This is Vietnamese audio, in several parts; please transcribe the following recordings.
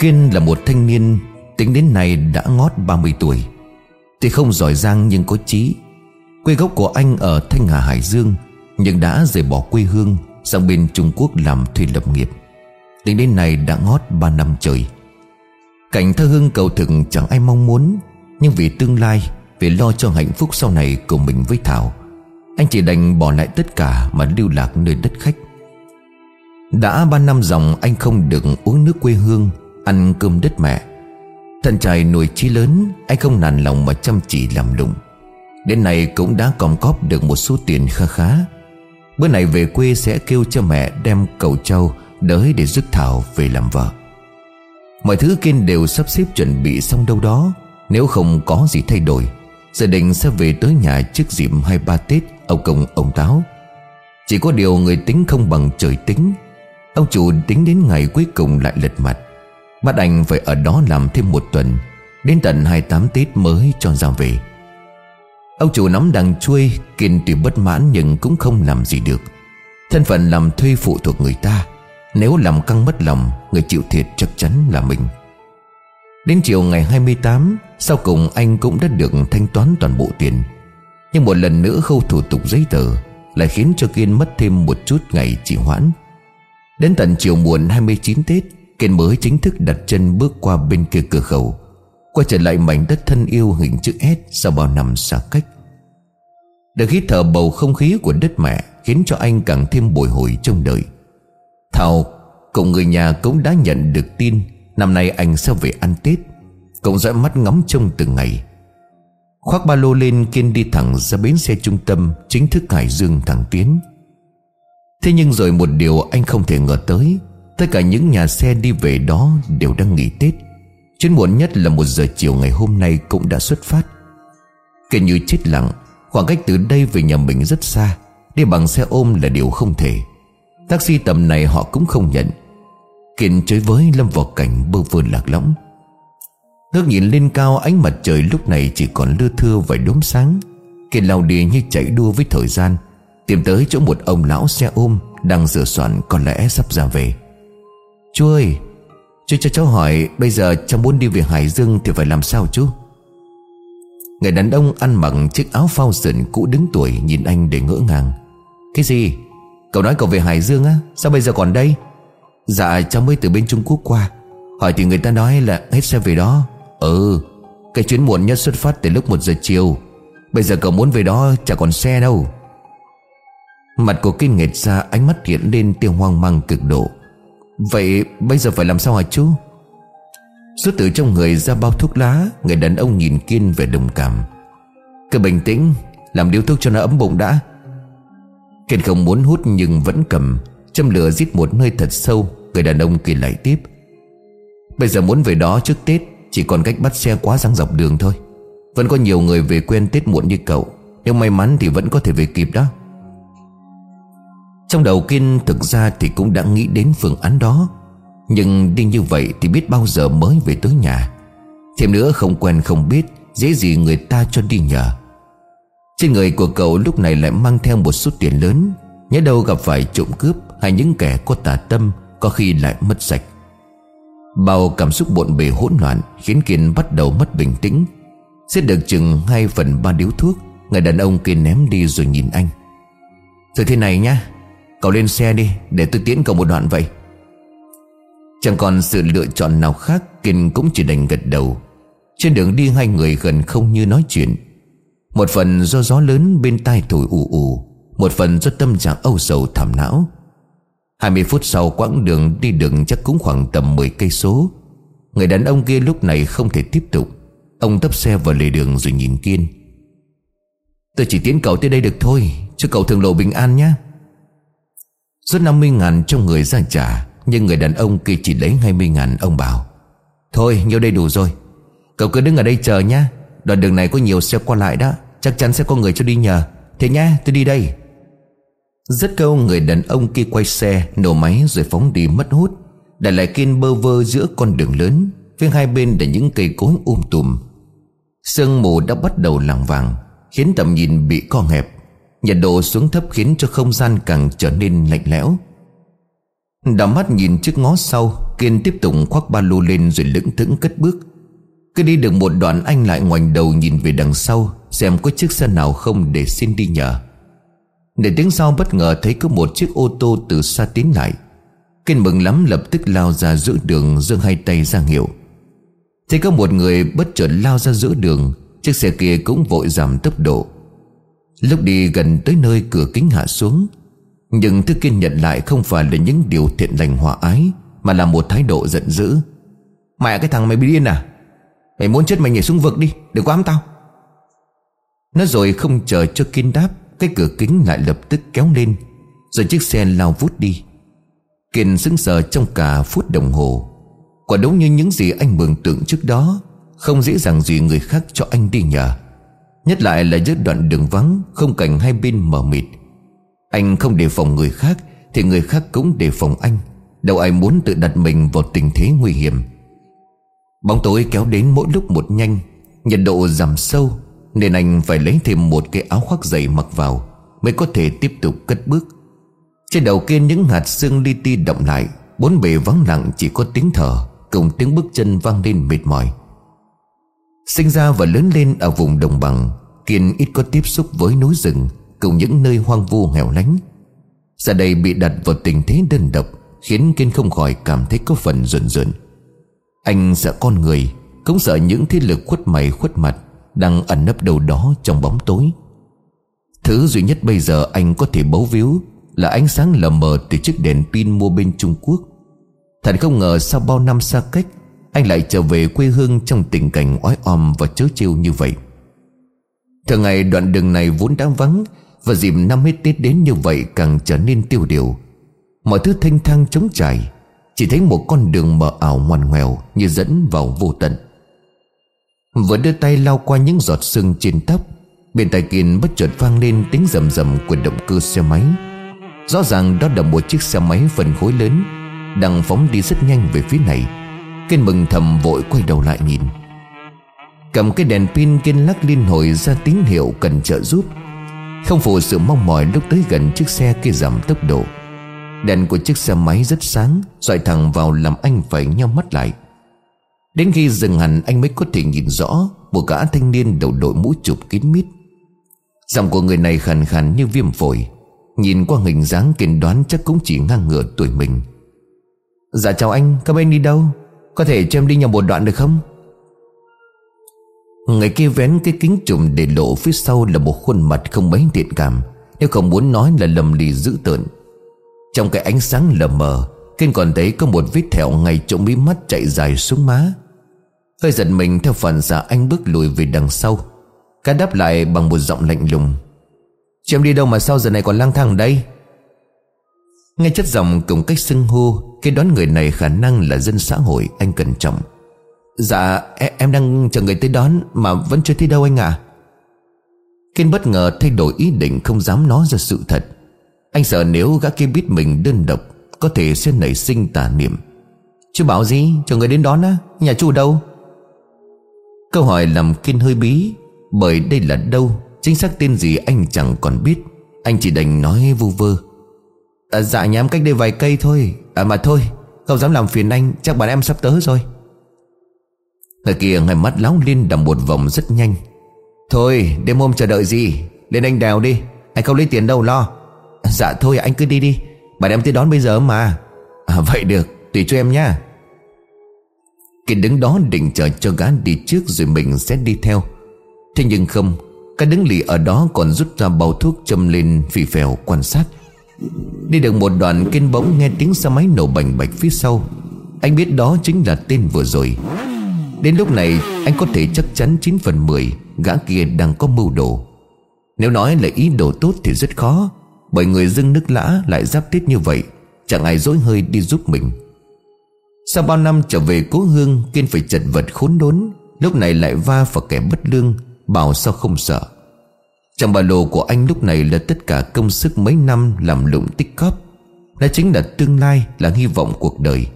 Kiên là một thanh niên, Tính đến nay đã ngót 30 tuổi. Tuy không giỏi giang nhưng có trí. Quê gốc của anh ở Thanh Hà, Hải Dương, Nhưng đã rời bỏ quê hương Sang bên Trung Quốc làm thuê lập nghiệp. Tính đến nay đã ngót 3 năm trời. Cảnh thơ hương cầu thực chẳng ai mong muốn, Nhưng vì tương lai, Vì lo cho hạnh phúc sau này của mình với Thảo, Anh chỉ đành bỏ lại tất cả Mà lưu lạc nơi đất khách. Đã ba năm dòng anh không được uống nước quê hương Ăn cơm đất mẹ. Thân trai nuôi trí lớn, Anh không nản lòng mà chăm chỉ làm lụng. Đến nay cũng đã còm cóp được một số tiền kha khá. Bữa này về quê sẽ kêu cho mẹ đem cầu trâu, Đới để rước Thảo về làm vợ. Mọi thứ Kiên đều sắp xếp chuẩn bị xong đâu đó. Nếu không có gì thay đổi Gia đình sẽ về tới nhà trước dịp hai ba Tết, Ông công ông táo. Chỉ có điều người tính không bằng trời tính. Ông chủ tính đến ngày cuối cùng lại lật mặt. Bắt anh phải ở đó làm thêm một tuần, Đến tận 28 Tết mới cho ra về. Ông chủ nắm đằng chui, Kiên tuy bất mãn nhưng cũng không làm gì được. Thân phận làm thuê phụ thuộc người ta, Nếu làm căng mất lòng, Người chịu thiệt chắc chắn là mình. Đến chiều ngày 28 Sau cùng anh cũng đã được thanh toán toàn bộ tiền. Nhưng một lần nữa khâu thủ tục giấy tờ Lại khiến cho Kiên mất thêm một chút ngày trì hoãn. Đến tận chiều muộn 29 Tết Kiên mới chính thức đặt chân bước qua bên kia cửa khẩu, Quay trở lại mảnh đất thân yêu hình chữ S Sau bao năm xa cách. Được hít thở bầu không khí của đất mẹ Khiến cho anh càng thêm bồi hồi trong đời Thảo, cậu người nhà cũng đã nhận được tin Năm nay anh sẽ về ăn Tết. Cậu dõi mắt ngắm trông từng ngày. Khoác ba lô lên Kiên đi thẳng ra bến xe trung tâm Chính thức Hải Dương thẳng tiến. Thế nhưng rồi một điều anh không thể ngờ tới Tất cả những nhà xe đi về đó đều đang nghỉ Tết. Chuyến muộn nhất là một giờ chiều ngày hôm nay cũng đã xuất phát. Kể như chết lặng, Khoảng cách từ đây về nhà mình rất xa Đi bằng xe ôm là điều không thể. Taxi tầm này họ cũng không nhận. Kiện chơi với lâm vào cảnh bơ vơ lạc lõng. Ngước nhìn lên cao, ánh mặt trời lúc này chỉ còn lưa thưa vài đốm sáng. Kiện lao đi như chạy đua với thời gian, Tìm tới chỗ một ông lão xe ôm Đang sửa soạn có lẽ sắp ra về. Chú ơi Chú cho cháu hỏi, Bây giờ cháu muốn đi về Hải Dương Thì phải làm sao chú? Người đàn ông ăn mặc chiếc áo phao sườn cũ đứng tuổi Nhìn anh để ngỡ ngàng. Cái gì? Cậu nói cậu về Hải Dương á? Sao bây giờ còn đây? Dạ cháu mới từ bên Trung Quốc qua. Hỏi thì người ta nói là hết xe về đó. Ừ Cái chuyến muộn nhất xuất phát từ lúc 1 giờ chiều. Bây giờ cậu muốn về đó chả còn xe đâu. Mặt của kinh nghệt ra, ánh mắt hiện lên tiêu hoang mang cực độ. Vậy bây giờ phải làm sao hả chú? Rút từ trong người ra bao thuốc lá, Người đàn ông nhìn Kiên về đồng cảm. Cứ bình tĩnh, Làm điếu thuốc cho nó ấm bụng đã. Kiên không muốn hút nhưng vẫn cầm, Châm lửa giết một hơi thật sâu, Người đàn ông kia lại tiếp. Bây giờ muốn về đó trước Tết, Chỉ còn cách bắt xe quá răng dọc đường thôi. Vẫn có nhiều người về quên Tết muộn như cậu Nếu may mắn thì vẫn có thể về kịp đó. Trong đầu Kiên thực ra thì cũng đã nghĩ đến phương án đó. Nhưng đi như vậy thì biết bao giờ mới về tới nhà. Thêm nữa không quen không biết, Dễ gì người ta cho đi nhờ. Trên người của cậu lúc này lại mang theo một số tiền lớn. Nhớ đâu gặp phải trộm cướp Hay những kẻ có tà tâm, Có khi lại mất sạch. Bao cảm xúc bộn bề hỗn loạn Khiến Kiên bắt đầu mất bình tĩnh. Xếp được chừng 2 phần ba điếu thuốc, Người đàn ông kia ném đi rồi nhìn anh. Thôi thế này nhá Cậu lên xe đi, Để tôi tiễn cậu một đoạn vậy. Chẳng còn sự lựa chọn nào khác, Kiên cũng chỉ đành gật đầu. Trên đường đi, hai người gần không như nói chuyện. Một phần do gió lớn bên tai thổi ù ù, Một phần do tâm trạng âu sầu thảm não. 20 phút sau, quãng đường đi đường chắc cũng khoảng tầm 10 cây số. Người đàn ông kia lúc này không thể tiếp tục. Ông tấp xe vào lề đường rồi nhìn Kiên. Tôi chỉ tiến cậu tới đây được thôi Cho cậu thường lộ bình an nhé. Rút 50 ngàn trong người ra trả Nhưng người đàn ông kia chỉ lấy 20 ngàn, Ông bảo. Thôi nhiêu đây đủ rồi. Cậu cứ đứng ở đây chờ nhé Đoạn đường này có nhiều xe qua lại đó. Chắc chắn sẽ có người cho đi nhờ. Thế nhá, tôi đi đây. Rất câu người đàn ông kia quay xe, Nổ máy rồi phóng đi mất hút. Để lại kiên bơ vơ giữa con đường lớn, Phía hai bên là những cây cối um tùm. Sương mù đã bắt đầu làng vàng Khiến tầm nhìn bị co hẹp. Nhiệt độ xuống thấp khiến cho không gian càng trở nên lạnh lẽo. Đào mắt nhìn trước ngó sau, Kiên tiếp tục khoác ba lô lên rồi lững thững cất bước. Cứ đi được một đoạn, anh lại ngoảnh đầu nhìn về đằng sau, Xem có chiếc xe nào không để xin đi nhờ. Để tiếng sau bất ngờ, thấy có một chiếc ô tô từ xa tiến lại. Kiên mừng lắm, lập tức lao ra giữa đường giương hai tay ra hiệu. Thấy có một người bất chợt lao ra giữa đường, Chiếc xe kia cũng vội giảm tốc độ. Lúc đi gần tới nơi cửa kính hạ xuống, Nhưng thứ kiên nhận lại không phải là những điều thiện lành hòa ái, Mà là một thái độ giận dữ. Mẹ cái thằng mày bị điên à? Mày muốn chết mày nhảy xuống vực đi, Đừng có ám tao. Nó rồi không chờ cho kiên đáp, Cái cửa kính lại lập tức kéo lên, Rồi chiếc xe lao vút đi. Kiên sững sờ trong cả phút đồng hồ. Quả đúng như những gì anh mường tượng trước đó, Không dễ dàng gì người khác cho anh đi nhờ. Nhất lại là giữa đoạn đường vắng, Không cảnh hai bên mờ mịt. Anh không đề phòng người khác, Thì người khác cũng đề phòng anh. Đâu ai muốn tự đặt mình vào tình thế nguy hiểm. Bóng tối kéo đến mỗi lúc một nhanh, Nhiệt độ giảm sâu, Nên anh phải lấy thêm một cái áo khoác dày mặc vào, Mới có thể tiếp tục cất bước. Trên đầu kia những hạt xương li ti động lại, Bốn bề vắng lặng chỉ có tiếng thở Cùng tiếng bước chân vang lên mệt mỏi. Sinh ra và lớn lên ở vùng đồng bằng Kiên ít có tiếp xúc với núi rừng Cùng những nơi hoang vu hẻo lánh. Giờ đây bị đặt vào tình thế đơn độc, Khiến Kiên không khỏi cảm thấy có phần rợn rợn. Anh sợ con người, Cũng sợ những thế lực khuất mày khuất mặt Đang ẩn nấp đâu đó trong bóng tối. Thứ duy nhất bây giờ anh có thể bấu víu Là ánh sáng lờ mờ từ chiếc đèn pin mua bên Trung Quốc. Thật không ngờ sau bao năm xa cách, Anh lại trở về quê hương trong tình cảnh oái om và chớ trêu như vậy. Thường ngày đoạn đường này vốn đã vắng Và dịp năm hết Tết đến như vậy càng trở nên tiêu điều. Mọi thứ thanh thang trống trải, Chỉ thấy một con đường mờ ảo ngoằn ngoèo Như dẫn vào vô tận. Vừa đưa tay lao qua những giọt sương trên tóc, Bên tai kiên bất chợt vang lên tiếng rầm rầm của động cơ xe máy. Rõ ràng đó là một chiếc xe máy phần khối lớn Đang phóng đi rất nhanh về phía này. Kiên mừng thầm vội quay đầu lại nhìn. Cầm cái đèn pin Kiên lắc liên hồi ra tín hiệu cần trợ giúp. Không phụ sự mong mỏi lúc tới gần chiếc xe kia giảm tốc độ. Đèn của chiếc xe máy rất sáng soi thẳng vào làm anh phải nhau mắt lại. Đến khi dừng hẳn, anh mới có thể nhìn rõ Một gã thanh niên đầu đội mũ chụp kín mít. Giọng của người này khàn khàn như viêm phổi. Nhìn qua hình dáng kiên đoán chắc cũng chỉ ngang ngửa tuổi mình. Dạ chào anh, Các bên đi đâu? Có thể cho em đi nhầm một đoạn được không? Người kia vén cái kính trùm để lộ phía sau là một khuôn mặt không mấy thiện cảm, Nếu không muốn nói là lầm lì dữ tợn. Trong cái ánh sáng lờ mờ, Kiên còn thấy có một vết thẹo ngay chỗ mí mắt chạy dài xuống má. Hơi giật mình theo phản xạ anh bước lùi về đằng sau. Cá đáp lại bằng một giọng lạnh lùng. Chị em đi đâu mà sao giờ này còn lang thang đây? Nghe chất giọng cùng cách xưng hô Cái đoán người này khả năng là dân xã hội Anh cẩn trọng. Dạ e, em đang chờ người tới đón Mà vẫn chưa thấy đâu anh à Kiên bất ngờ thay đổi ý định Không dám nói ra sự thật. Anh sợ nếu gã kia biết mình đơn độc Có thể sẽ nảy sinh tà niệm. Chứ bảo gì? Chờ người đến đón á? Nhà chú đâu? Câu hỏi làm Kiên hơi bí Bởi đây là đâu? Chính xác tên gì anh chẳng còn biết. Anh chỉ đành nói vu vơ. À, Dạ nhà em cách đây vài cây thôi. À mà thôi Không dám làm phiền anh Chắc bạn em sắp tới rồi. Người kia ngay mắt láo lên đầm một vòng rất nhanh. Thôi đêm hôm chờ đợi gì? Lên anh đèo đi. Anh không lấy tiền đâu lo. Dạ thôi anh cứ đi đi. Bạn em tới đón bây giờ mà. À, Vậy được tùy cho em nhá. Kiệt đứng đó định chờ cho gã đi trước Rồi mình sẽ đi theo. Thế nhưng không Cái đứng lì ở đó còn rút ra bao thuốc châm lên phì phèo quan sát. Đi được một đoạn Kiên bỗng nghe tiếng xe máy nổ bành bạch phía sau. Anh biết đó chính là tên vừa rồi. Đến lúc này, anh có thể chắc chắn 9 phần 10 Gã kia đang có mưu đồ. Nếu nói là ý đồ tốt thì rất khó, Bởi người dưng nước lã lại giáp tiết như vậy, Chẳng ai dối hơi đi giúp mình. Sau bao năm trở về cố hương, Kiên phải chật vật khốn đốn, Lúc này lại va vào kẻ bất lương, Bảo sao không sợ. Trong ba lô của anh lúc này là tất cả công sức mấy năm làm lụng tích cóp. Đó chính là tương lai, là hy vọng cuộc đời.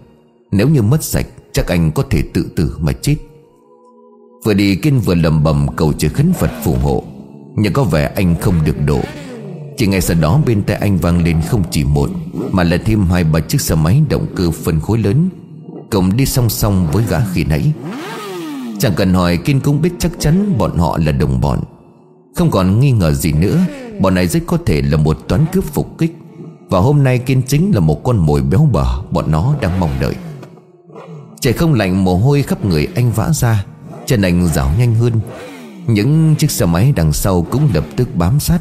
Nếu như mất sạch Chắc anh có thể tự tử mà chết. Vừa đi Kiên vừa lầm bầm cầu trời khấn Phật phù hộ. Nhưng có vẻ anh không được độ. Chỉ ngay sau đó bên tai anh vang lên không chỉ một, Mà là thêm hai ba chiếc xe máy động cơ phân khối lớn. Cùng đi song song với gã khi nãy. Chẳng cần hỏi Kiên cũng biết chắc chắn bọn họ là đồng bọn. Không còn nghi ngờ gì nữa, Bọn này rất có thể là một toán cướp phục kích. Và hôm nay Kiên chính là một con mồi béo bở, Bọn nó đang mong đợi. Trời không lạnh, mồ hôi khắp người anh vã ra. Chân anh rảo nhanh hơn. Những chiếc xe máy đằng sau cũng lập tức bám sát.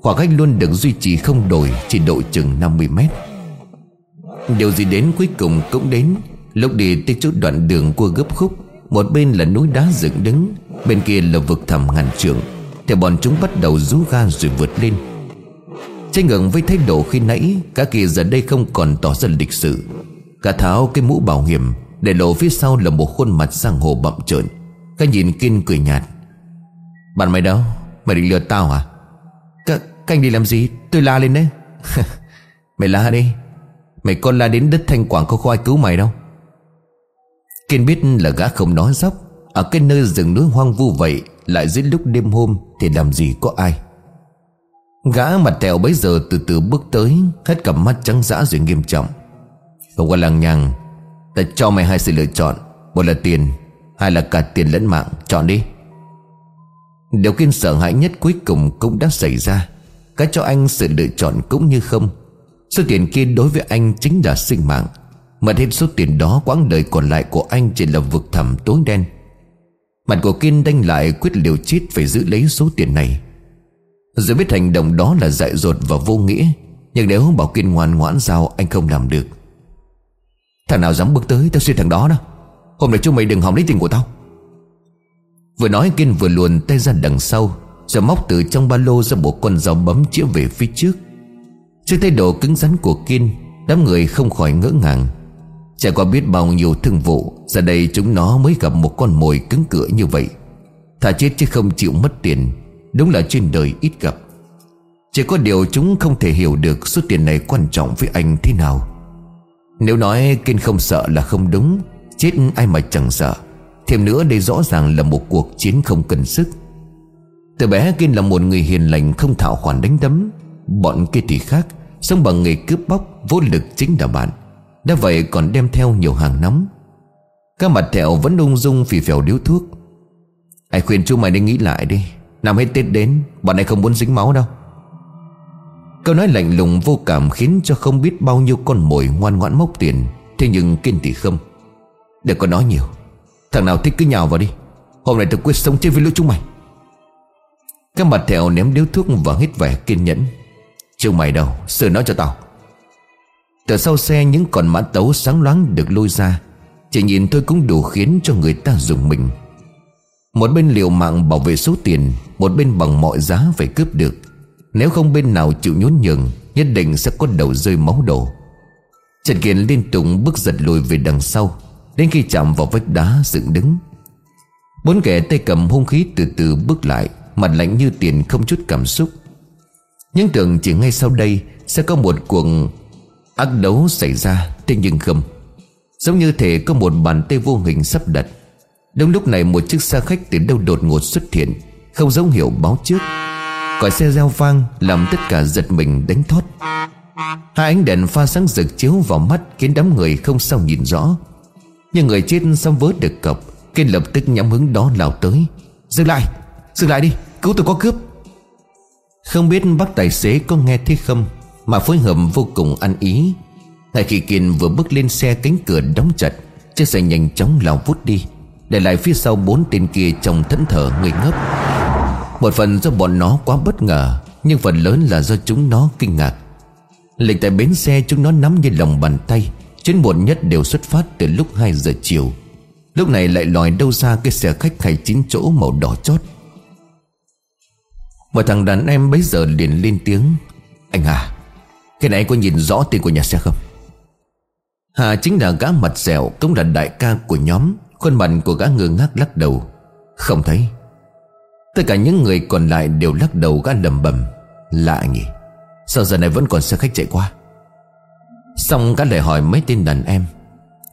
Khoảng cách luôn được duy trì không đổi, Chỉ độ chừng 50 mét. Điều gì đến cuối cùng cũng đến. Lúc đi tới chút đoạn đường cua gấp khúc, Một bên là núi đá dựng đứng, Bên kia là vực thẳm ngàn trượng. Thì bọn chúng bắt đầu rú ga rồi vượt lên. Tranh ngừng với thái độ khi nãy Cả kỳ giờ đây không còn tỏ ra lịch sự. Cả tháo cái mũ bảo hiểm để lộ phía sau là một khuôn mặt giang hồ bậm trợn. Cái nhìn kiên cười nhạt. Bạn mày đâu? Mày định lừa tao à? C Canh đi làm gì? Tôi la lên đấy. Mày la đi. Mày con la đến đất thanh quảng có khoai cứu mày đâu. Kiên biết là gã không nói dốc. Ở cái nơi rừng núi hoang vu vậy, Lại dưới lúc đêm hôm Thì làm gì có ai. Gã mặt tèo bấy giờ từ từ bước tới, Hết cặp mắt trắng dã rồi nghiêm trọng. Không có lằng nhằng Ta cho mày hai sự lựa chọn, Một là tiền, Hai là cả tiền lẫn mạng. Chọn đi. Điều kiên sợ hãi nhất cuối cùng cũng đã xảy ra. Cái cho anh sự lựa chọn cũng như không. Số tiền kia đối với anh chính là sinh mạng. Mất hết số tiền đó, quãng đời còn lại của anh chỉ là vực thẳm tối đen. Mặt của Kiên đanh lại quyết liều chết phải giữ lấy số tiền này. Dù biết hành động đó là dại dột và vô nghĩa, Nhưng nếu bảo Kiên ngoan ngoãn giao, anh không làm được. Thằng nào dám bước tới, tao xuyên thằng đó đó. Hôm nay chúng mày đừng hỏng lấy tiền của tao. Vừa nói, Kiên vừa luồn tay ra đằng sau, Rồi móc từ trong ba lô ra một con dao bấm chĩa về phía trước. Trước thái độ cứng rắn của Kiên, Đám người không khỏi ngỡ ngàng. Trải qua biết bao nhiêu thương vụ, Giờ đây chúng nó mới gặp một con mồi cứng cựa như vậy. Thà chết chứ không chịu mất tiền, Đúng là trên đời ít gặp. Chỉ có điều chúng không thể hiểu được Số tiền này quan trọng với anh thế nào. Nếu nói Kiên không sợ là không đúng, Chết ai mà chẳng sợ. Thêm nữa đây rõ ràng là một cuộc chiến không cần sức. Từ bé Kiên là một người hiền lành, Không thạo khoản đánh đấm. Bọn kia thì khác, Sống bằng nghề cướp bóc, Vô lực chính là bạn. Đã vậy còn đem theo nhiều hàng nóng. Các mặt thẹo vẫn ung dung phì phèo điếu thuốc. Ai khuyên chú mày nên nghĩ lại đi. Năm hết Tết đến, Bọn này không muốn dính máu đâu. Câu nói lạnh lùng vô cảm Khiến cho không biết bao nhiêu con mồi ngoan ngoãn mốc tiền. Thế nhưng kiên thì không? Đừng có nói nhiều. Thằng nào thích cứ nhào vào đi. Hôm nay tôi quyết sống chết với lũ chúng mày. Các mặt thẹo ném điếu thuốc và hít vẻ kiên nhẫn. Chúng mày đâu? Sửa nó cho tao. Từ sau xe, những con mã tấu sáng loáng được lôi ra. Chỉ nhìn thôi cũng đủ khiến cho người ta dùng mình. Một bên liều mạng bảo vệ số tiền, Một bên bằng mọi giá phải cướp được. Nếu không bên nào chịu nhún nhường, Nhất định sẽ có đầu rơi máu đổ. Trần Kiên liên tục bước giật lùi về đằng sau, Đến khi chạm vào vách đá dựng đứng. Bốn kẻ tay cầm hung khí từ từ bước lại, Mặt lạnh như tiền không chút cảm xúc. Những tưởng chỉ ngay sau đây Sẽ có một cuộc ác đấu xảy ra, Thế nhưng không. Giống như thể có một bàn tay vô hình sắp đặt. Đúng lúc này một chiếc xe khách từ đâu đột ngột xuất hiện, Không dấu hiệu báo trước. Còi xe reo vang, Làm tất cả giật mình đánh thót. Hai ánh đèn pha sáng rực chiếu vào mắt, Khiến đám người không sao nhìn rõ. Nhưng người chết xong vớt được cọc Kiên lập tức nhắm hướng đó lao tới. Dừng lại Dừng lại đi, Cứu tôi có cướp. Không biết bác tài xế có nghe thấy không, Mà phối hợp vô cùng ăn ý. Ngay khi Kiên vừa bước lên xe cánh cửa đóng chặt, Chiếc xe nhanh chóng lao vút đi, Để lại phía sau bốn tên kia trong thẫn thờ người ngốc. Một phần do bọn nó quá bất ngờ, Nhưng phần lớn là do chúng nó kinh ngạc. Lịch tại bến xe chúng nó nắm như lòng bàn tay, Chuyến muộn nhất đều xuất phát từ lúc 2 giờ chiều. Lúc này lại lòi đâu ra cái xe khách hay chín chỗ màu đỏ chót. Một thằng đàn em bấy giờ liền lên tiếng, Anh Hà, Cái này có nhìn rõ tên của nhà xe không? Hà chính là gã mặt dẻo, Cũng là đại ca của nhóm. Khuôn mặt của gã ngơ ngác lắc đầu. Không thấy. Tất cả những người còn lại đều lắc đầu gã lầm bầm, Lạ nhỉ. Sao giờ này vẫn còn xe khách chạy qua? Xong gã lại hỏi mấy tên đàn em,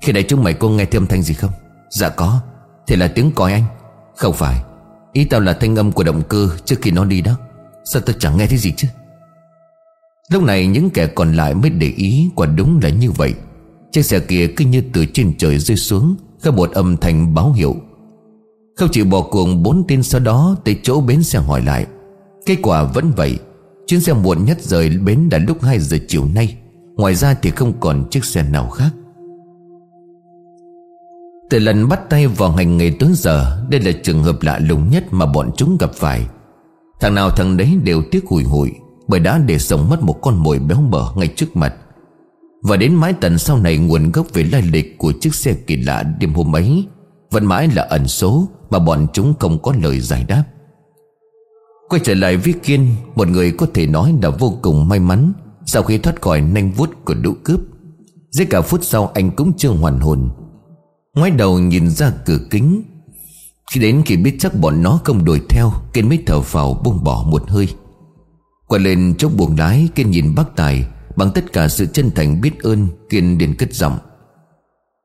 Khi đại chúng mày cô nghe thêm thanh gì không? Dạ có, Thì là tiếng còi anh. Không phải, Ý tao là thanh âm của động cơ trước khi nó đi đó. Sao tao chẳng nghe thấy gì chứ? Lúc này những kẻ còn lại mới để ý Quả đúng là như vậy. Chiếc xe kia cứ như từ trên trời rơi xuống Các một âm thanh báo hiệu. Không chịu bỏ cuồng bốn tên sau đó Tới chỗ bến xe hỏi lại. Kết quả vẫn vậy, Chuyến xe muộn nhất rời bến đã lúc 2 giờ chiều nay. Ngoài ra thì không còn chiếc xe nào khác. Từ lần bắt tay vào hành nghề tới giờ, Đây là trường hợp lạ lùng nhất mà bọn chúng gặp phải. Thằng nào thằng đấy đều tiếc hùi hụi Bởi đã để sống mất một con mồi béo bở ngay trước mặt. Và đến mãi tận sau này nguồn gốc về lai lịch của chiếc xe kỳ lạ đêm hôm ấy vẫn mãi là ẩn số mà bọn chúng không có lời giải đáp. Quay trở lại với Kiên, Một người có thể nói là vô cùng may mắn Sau khi thoát khỏi nanh vuốt của lũ cướp. Dưới cả phút sau anh cũng chưa hoàn hồn. Ngoái đầu nhìn ra cửa kính. Khi đến khi biết chắc bọn nó không đuổi theo, Kiên mới thở vào buông bỏ một hơi. Quay lên chốc buồng lái, Kiên nhìn bác Tài, Bằng tất cả sự chân thành biết ơn Kiên liền cất giọng.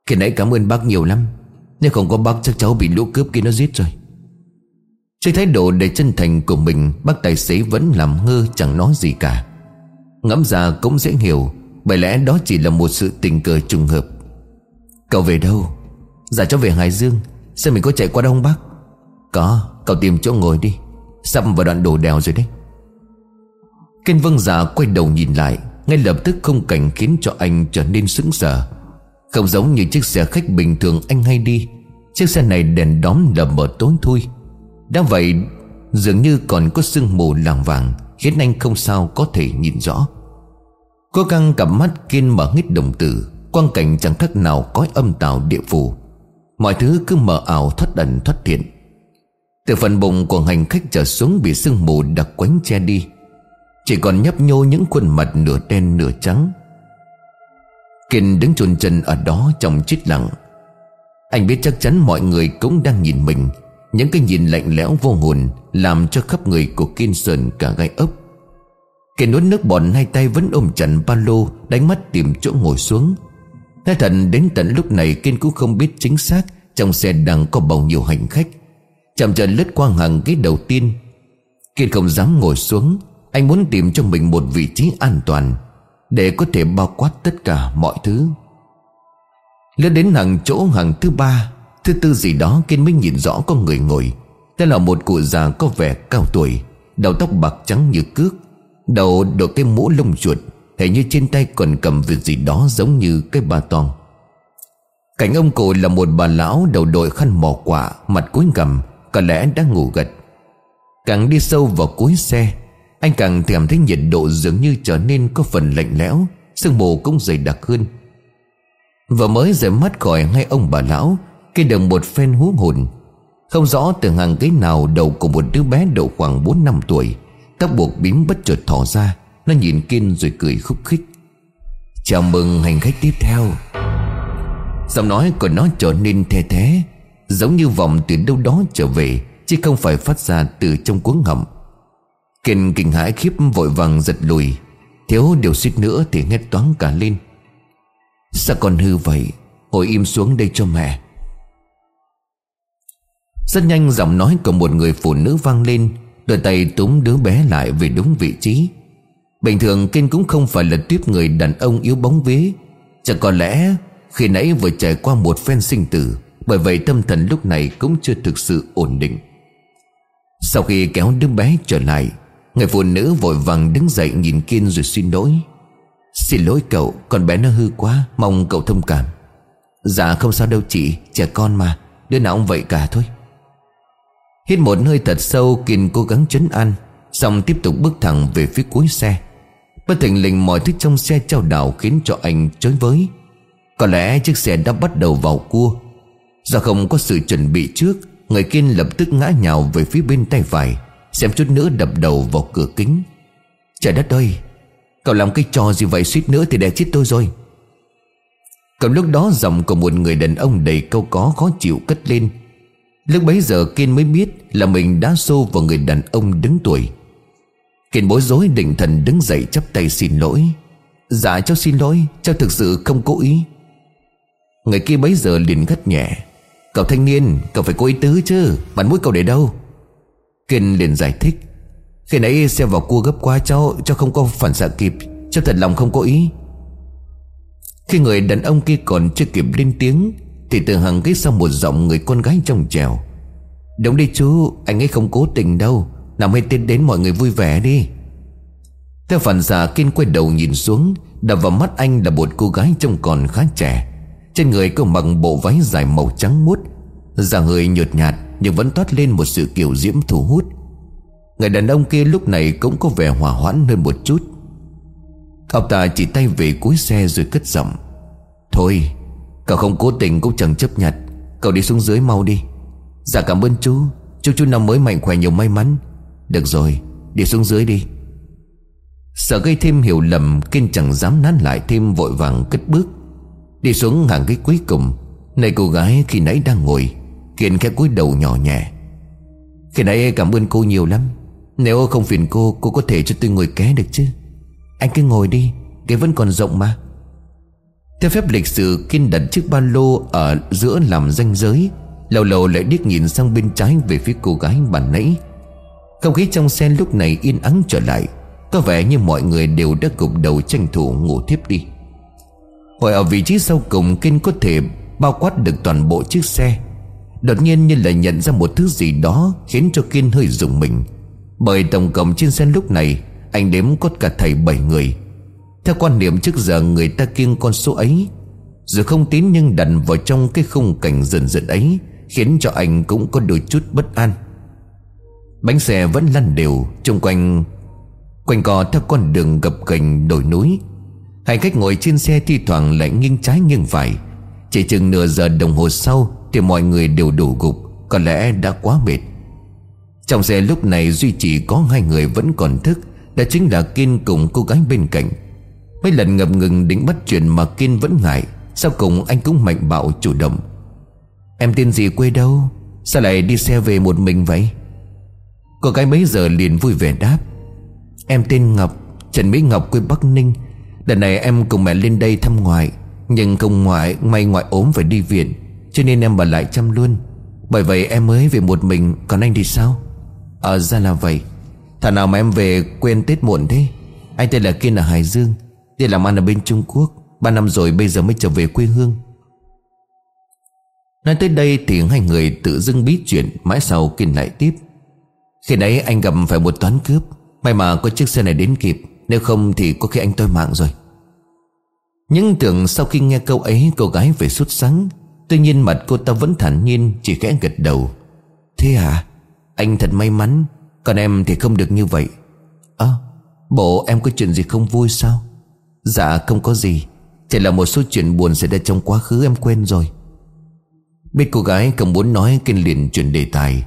Khi nãy cảm ơn bác nhiều lắm nếu không có bác, chắc cháu bị lũ cướp kia nó giết rồi. Trước thái độ đầy chân thành của mình, Bác tài xế vẫn làm ngơ, chẳng nói gì cả. Ngẫm ra cũng dễ hiểu, Bởi lẽ đó chỉ là một sự tình cờ trùng hợp. Cậu về đâu? Dạ cháu về Hải Dương. Xem mình có chạy qua đâu không bác Có, cậu tìm chỗ ngồi đi. Sắp vào đoạn đổ đèo rồi đấy. Kinh vâng giả quay đầu nhìn lại, Ngay lập tức không cảnh khiến cho anh trở nên sững sờ. Không giống như chiếc xe khách bình thường anh hay đi. Chiếc xe này đèn đóm là mở tối thui. Đã vậy, Dường như còn có sương mù làng vàng, Khiến anh không sao có thể nhìn rõ. Cố gắng cặp mắt kiên mở hít đồng tử, Quang cảnh chẳng khác nào cõi âm tào địa phủ Mọi thứ cứ mờ ảo thoát ẩn thoát thiện Từ phần bụng của hành khách trở xuống Bị sương mù đặc quánh che đi. Chỉ còn nhấp nhô những khuôn mặt nửa đen nửa trắng. Kiên đứng chôn chân ở đó trong chết lặng. Anh biết chắc chắn mọi người cũng đang nhìn mình. Những cái nhìn lạnh lẽo vô hồn Làm cho khắp người của Kiên sờn cả gai ốc. Kiên nuốt nước bọt hai tay vẫn ôm chặt ba lô Đánh mắt tìm chỗ ngồi xuống. Nói thật đến tận lúc này Kiên cũng không biết chính xác Trong xe đang có bao nhiêu hành khách. Chậm chậm lướt qua hàng ghế đầu tiên. Kiên không dám ngồi xuống. Anh muốn tìm cho mình một vị trí an toàn. Để có thể bao quát tất cả mọi thứ. Lướt đến hàng chỗ hàng thứ ba, Thứ tư gì đó Kiên mới nhìn rõ có người ngồi. Đây là một cụ già có vẻ cao tuổi, Đầu tóc bạc trắng như cước, Đầu đội cái mũ lông chuột, Hình như trên tay còn cầm việc gì đó giống như cái ba tong Cạnh ông cụ là một bà lão đầu đội khăn mỏ quả, Mặt cúi gầm Có lẽ đang ngủ gật. Càng đi sâu vào cuối xe anh càng cảm thấy nhiệt độ dường như trở nên có phần lạnh lẽo, Sương mù cũng dày đặc hơn. Vừa mới rời mắt khỏi ngay ông bà lão cái đường một phen hú hồn, Không rõ từ hàng ghế nào đầu của một đứa bé độ khoảng 4 năm tuổi, Tóc buộc bím bất chợt thỏ ra, Nó nhìn Kiên rồi cười khúc khích. Chào mừng hành khách tiếp theo. Giọng nói của nó trở nên the thế Giống như vòng từ đâu đó trở về, Chứ không phải phát ra từ trong cuốn hầm. Kiên kinh hãi khiếp vội vàng giật lùi. Thiếu điều suýt nữa thì nghe toáng cả lên. Sao còn hư vậy? Ngồi im xuống đây cho mẹ. Rất nhanh giọng nói của một người phụ nữ vang lên, Đôi tay túm đứa bé lại về đúng vị trí. Bình thường Kiên cũng không phải là tuyếp người đàn ông yếu bóng vế. Chẳng có lẽ khi nãy vừa trải qua một phen sinh tử, Bởi vậy tâm thần lúc này cũng chưa thực sự ổn định. Sau khi kéo đứa bé trở lại Người phụ nữ vội vàng đứng dậy nhìn Kiên rồi xin lỗi. Xin lỗi cậu, Con bé nó hư quá, Mong cậu thông cảm. Dạ không sao đâu chị, Trẻ con mà, Đứa nào cũng vậy cả thôi. Hít một hơi thật sâu, Kiên cố gắng chấn an, Xong tiếp tục bước thẳng về phía cuối xe. Bất thình lình mọi thứ trong xe trao đảo Khiến cho anh chối với. Có lẽ chiếc xe đã bắt đầu vào cua. Do không có sự chuẩn bị trước, Người Kiên lập tức ngã nhào về phía bên tay phải. Xem chút nữa đập đầu vào cửa kính. Trời đất ơi, Cậu làm cái trò gì vậy? Suýt nữa thì đè chết tôi rồi. Cầm lúc đó giọng của một người đàn ông đầy câu có, khó chịu cất lên. Lúc bấy giờ Kiên mới biết là mình đã xô vào người đàn ông đứng tuổi. Kiên bối rối định thần đứng dậy chắp tay xin lỗi. Dạ cháu xin lỗi, Cháu thực sự không cố ý. Người kia bấy giờ liền gắt nhẹ. Cậu thanh niên, Cậu phải cố ý tứ chứ bạn mũi cậu để đâu? Kiên liền giải thích, Khi nãy xe vào cua gấp quá cháu Cháu không có phản xạ kịp, Cháu thật lòng không có ý. Khi người đàn ông kia còn chưa kịp lên tiếng, Thì từ hàng ghế sau một giọng người con gái trong trèo. Đúng đi chú, Anh ấy không cố tình đâu nằm hay tiến đến mọi người vui vẻ đi. Theo phản xạ, Kiên quay đầu nhìn xuống, Đập vào mắt anh là một cô gái trông còn khá trẻ. Trên người có mặc bộ váy dài màu trắng muốt, da người nhợt nhạt nhưng vẫn toát lên một sự kiểu diễm thu hút. Người đàn ông kia lúc này cũng có vẻ hòa hoãn hơn một chút. Ông ta chỉ tay về cuối xe rồi cất giọng, Thôi, Cậu không cố tình cũng chẳng chấp nhận, Cậu đi xuống dưới mau đi. Dạ cảm ơn chú, Chúc chú năm mới mạnh khỏe nhiều may mắn. Được rồi, đi xuống dưới đi. Sợ gây thêm hiểu lầm, Kiên chẳng dám nán lại thêm vội vàng cất bước. Đi xuống hàng ghế cuối cùng Này cô gái khi nãy đang ngồi Kiên khẽ cúi đầu nhỏ nhẹ. Khi nãy cảm ơn cô nhiều lắm. Nếu không phiền cô Cô có thể cho tôi ngồi ké được chứ? Anh cứ ngồi đi Ghế vẫn còn rộng mà. Theo phép lịch sử, Kiên đặt chiếc ba lô Ở giữa làm ranh giới, Lâu lâu lại điếc nhìn sang bên trái Về phía cô gái bàn nãy. Không khí trong xe lúc này yên ắng trở lại, Có vẻ như mọi người đều đã gục đầu tranh thủ ngủ tiếp đi. Hồi ở vị trí sau cùng, Kiên có thể bao quát được toàn bộ chiếc xe. Đột nhiên như là nhận ra một thứ gì đó Khiến cho Kiên hơi rùng mình. Bởi tổng cộng trên xe lúc này, Anh đếm có cả thầy bảy người. Theo quan niệm trước giờ người ta kiêng con số ấy, Dù không tín nhưng đặt vào trong cái khung cảnh dần dần ấy Khiến cho anh cũng có đôi chút bất an. Bánh xe vẫn lăn đều Trung quanh Quanh co theo con đường gập ghềnh đồi núi. Hành khách ngồi trên xe thi thoảng lại nghiêng trái nghiêng phải. Chỉ chừng nửa giờ đồng hồ sau thì mọi người đều đổ gục, Có lẽ đã quá mệt. Trong xe lúc này duy chỉ có hai người vẫn còn thức, Đó chính là Kiên cùng cô gái bên cạnh. Mấy lần ngập ngừng định bắt chuyện mà Kiên vẫn ngại, Sau cùng anh cũng mạnh bạo chủ động. Em tên gì quê đâu? Sao lại đi xe về một mình vậy? Cô gái mấy giờ liền vui vẻ đáp, Em tên Ngọc, Trần Mỹ Ngọc quê Bắc Ninh. Đợt này em cùng mẹ lên đây thăm ngoại, Nhưng không ngoại, may ngoại ốm phải đi viện. Cho nên em bà lại chăm luôn. Bởi vậy em mới về một mình, Còn anh thì sao? Ờ ra là vậy. Thảo nào mà em về quên Tết muộn thế. Anh tên là Kiên ở Hải Dương. Đi làm ăn ở bên Trung Quốc. Ba năm rồi bây giờ mới trở về quê hương. Nói tới đây thì hai người tự dưng bí chuyện, Mãi sau Kiên lại tiếp. Khi nãy anh gặp phải một toán cướp, May mà có chiếc xe này đến kịp, Nếu không thì có khi anh tôi mạng rồi. Nhưng tưởng sau khi nghe câu ấy, Cô gái về sút sắng Tuy nhiên mặt cô ta vẫn thản nhiên, Chỉ khẽ gật đầu. Thế à Anh thật may mắn, Còn em thì không được như vậy. Ơ, Bộ em có chuyện gì không vui sao? Dạ không có gì. Chỉ là một số chuyện buồn xảy ra trong quá khứ em quên rồi. Biết cô gái không muốn nói kinh liền chuyển đề tài.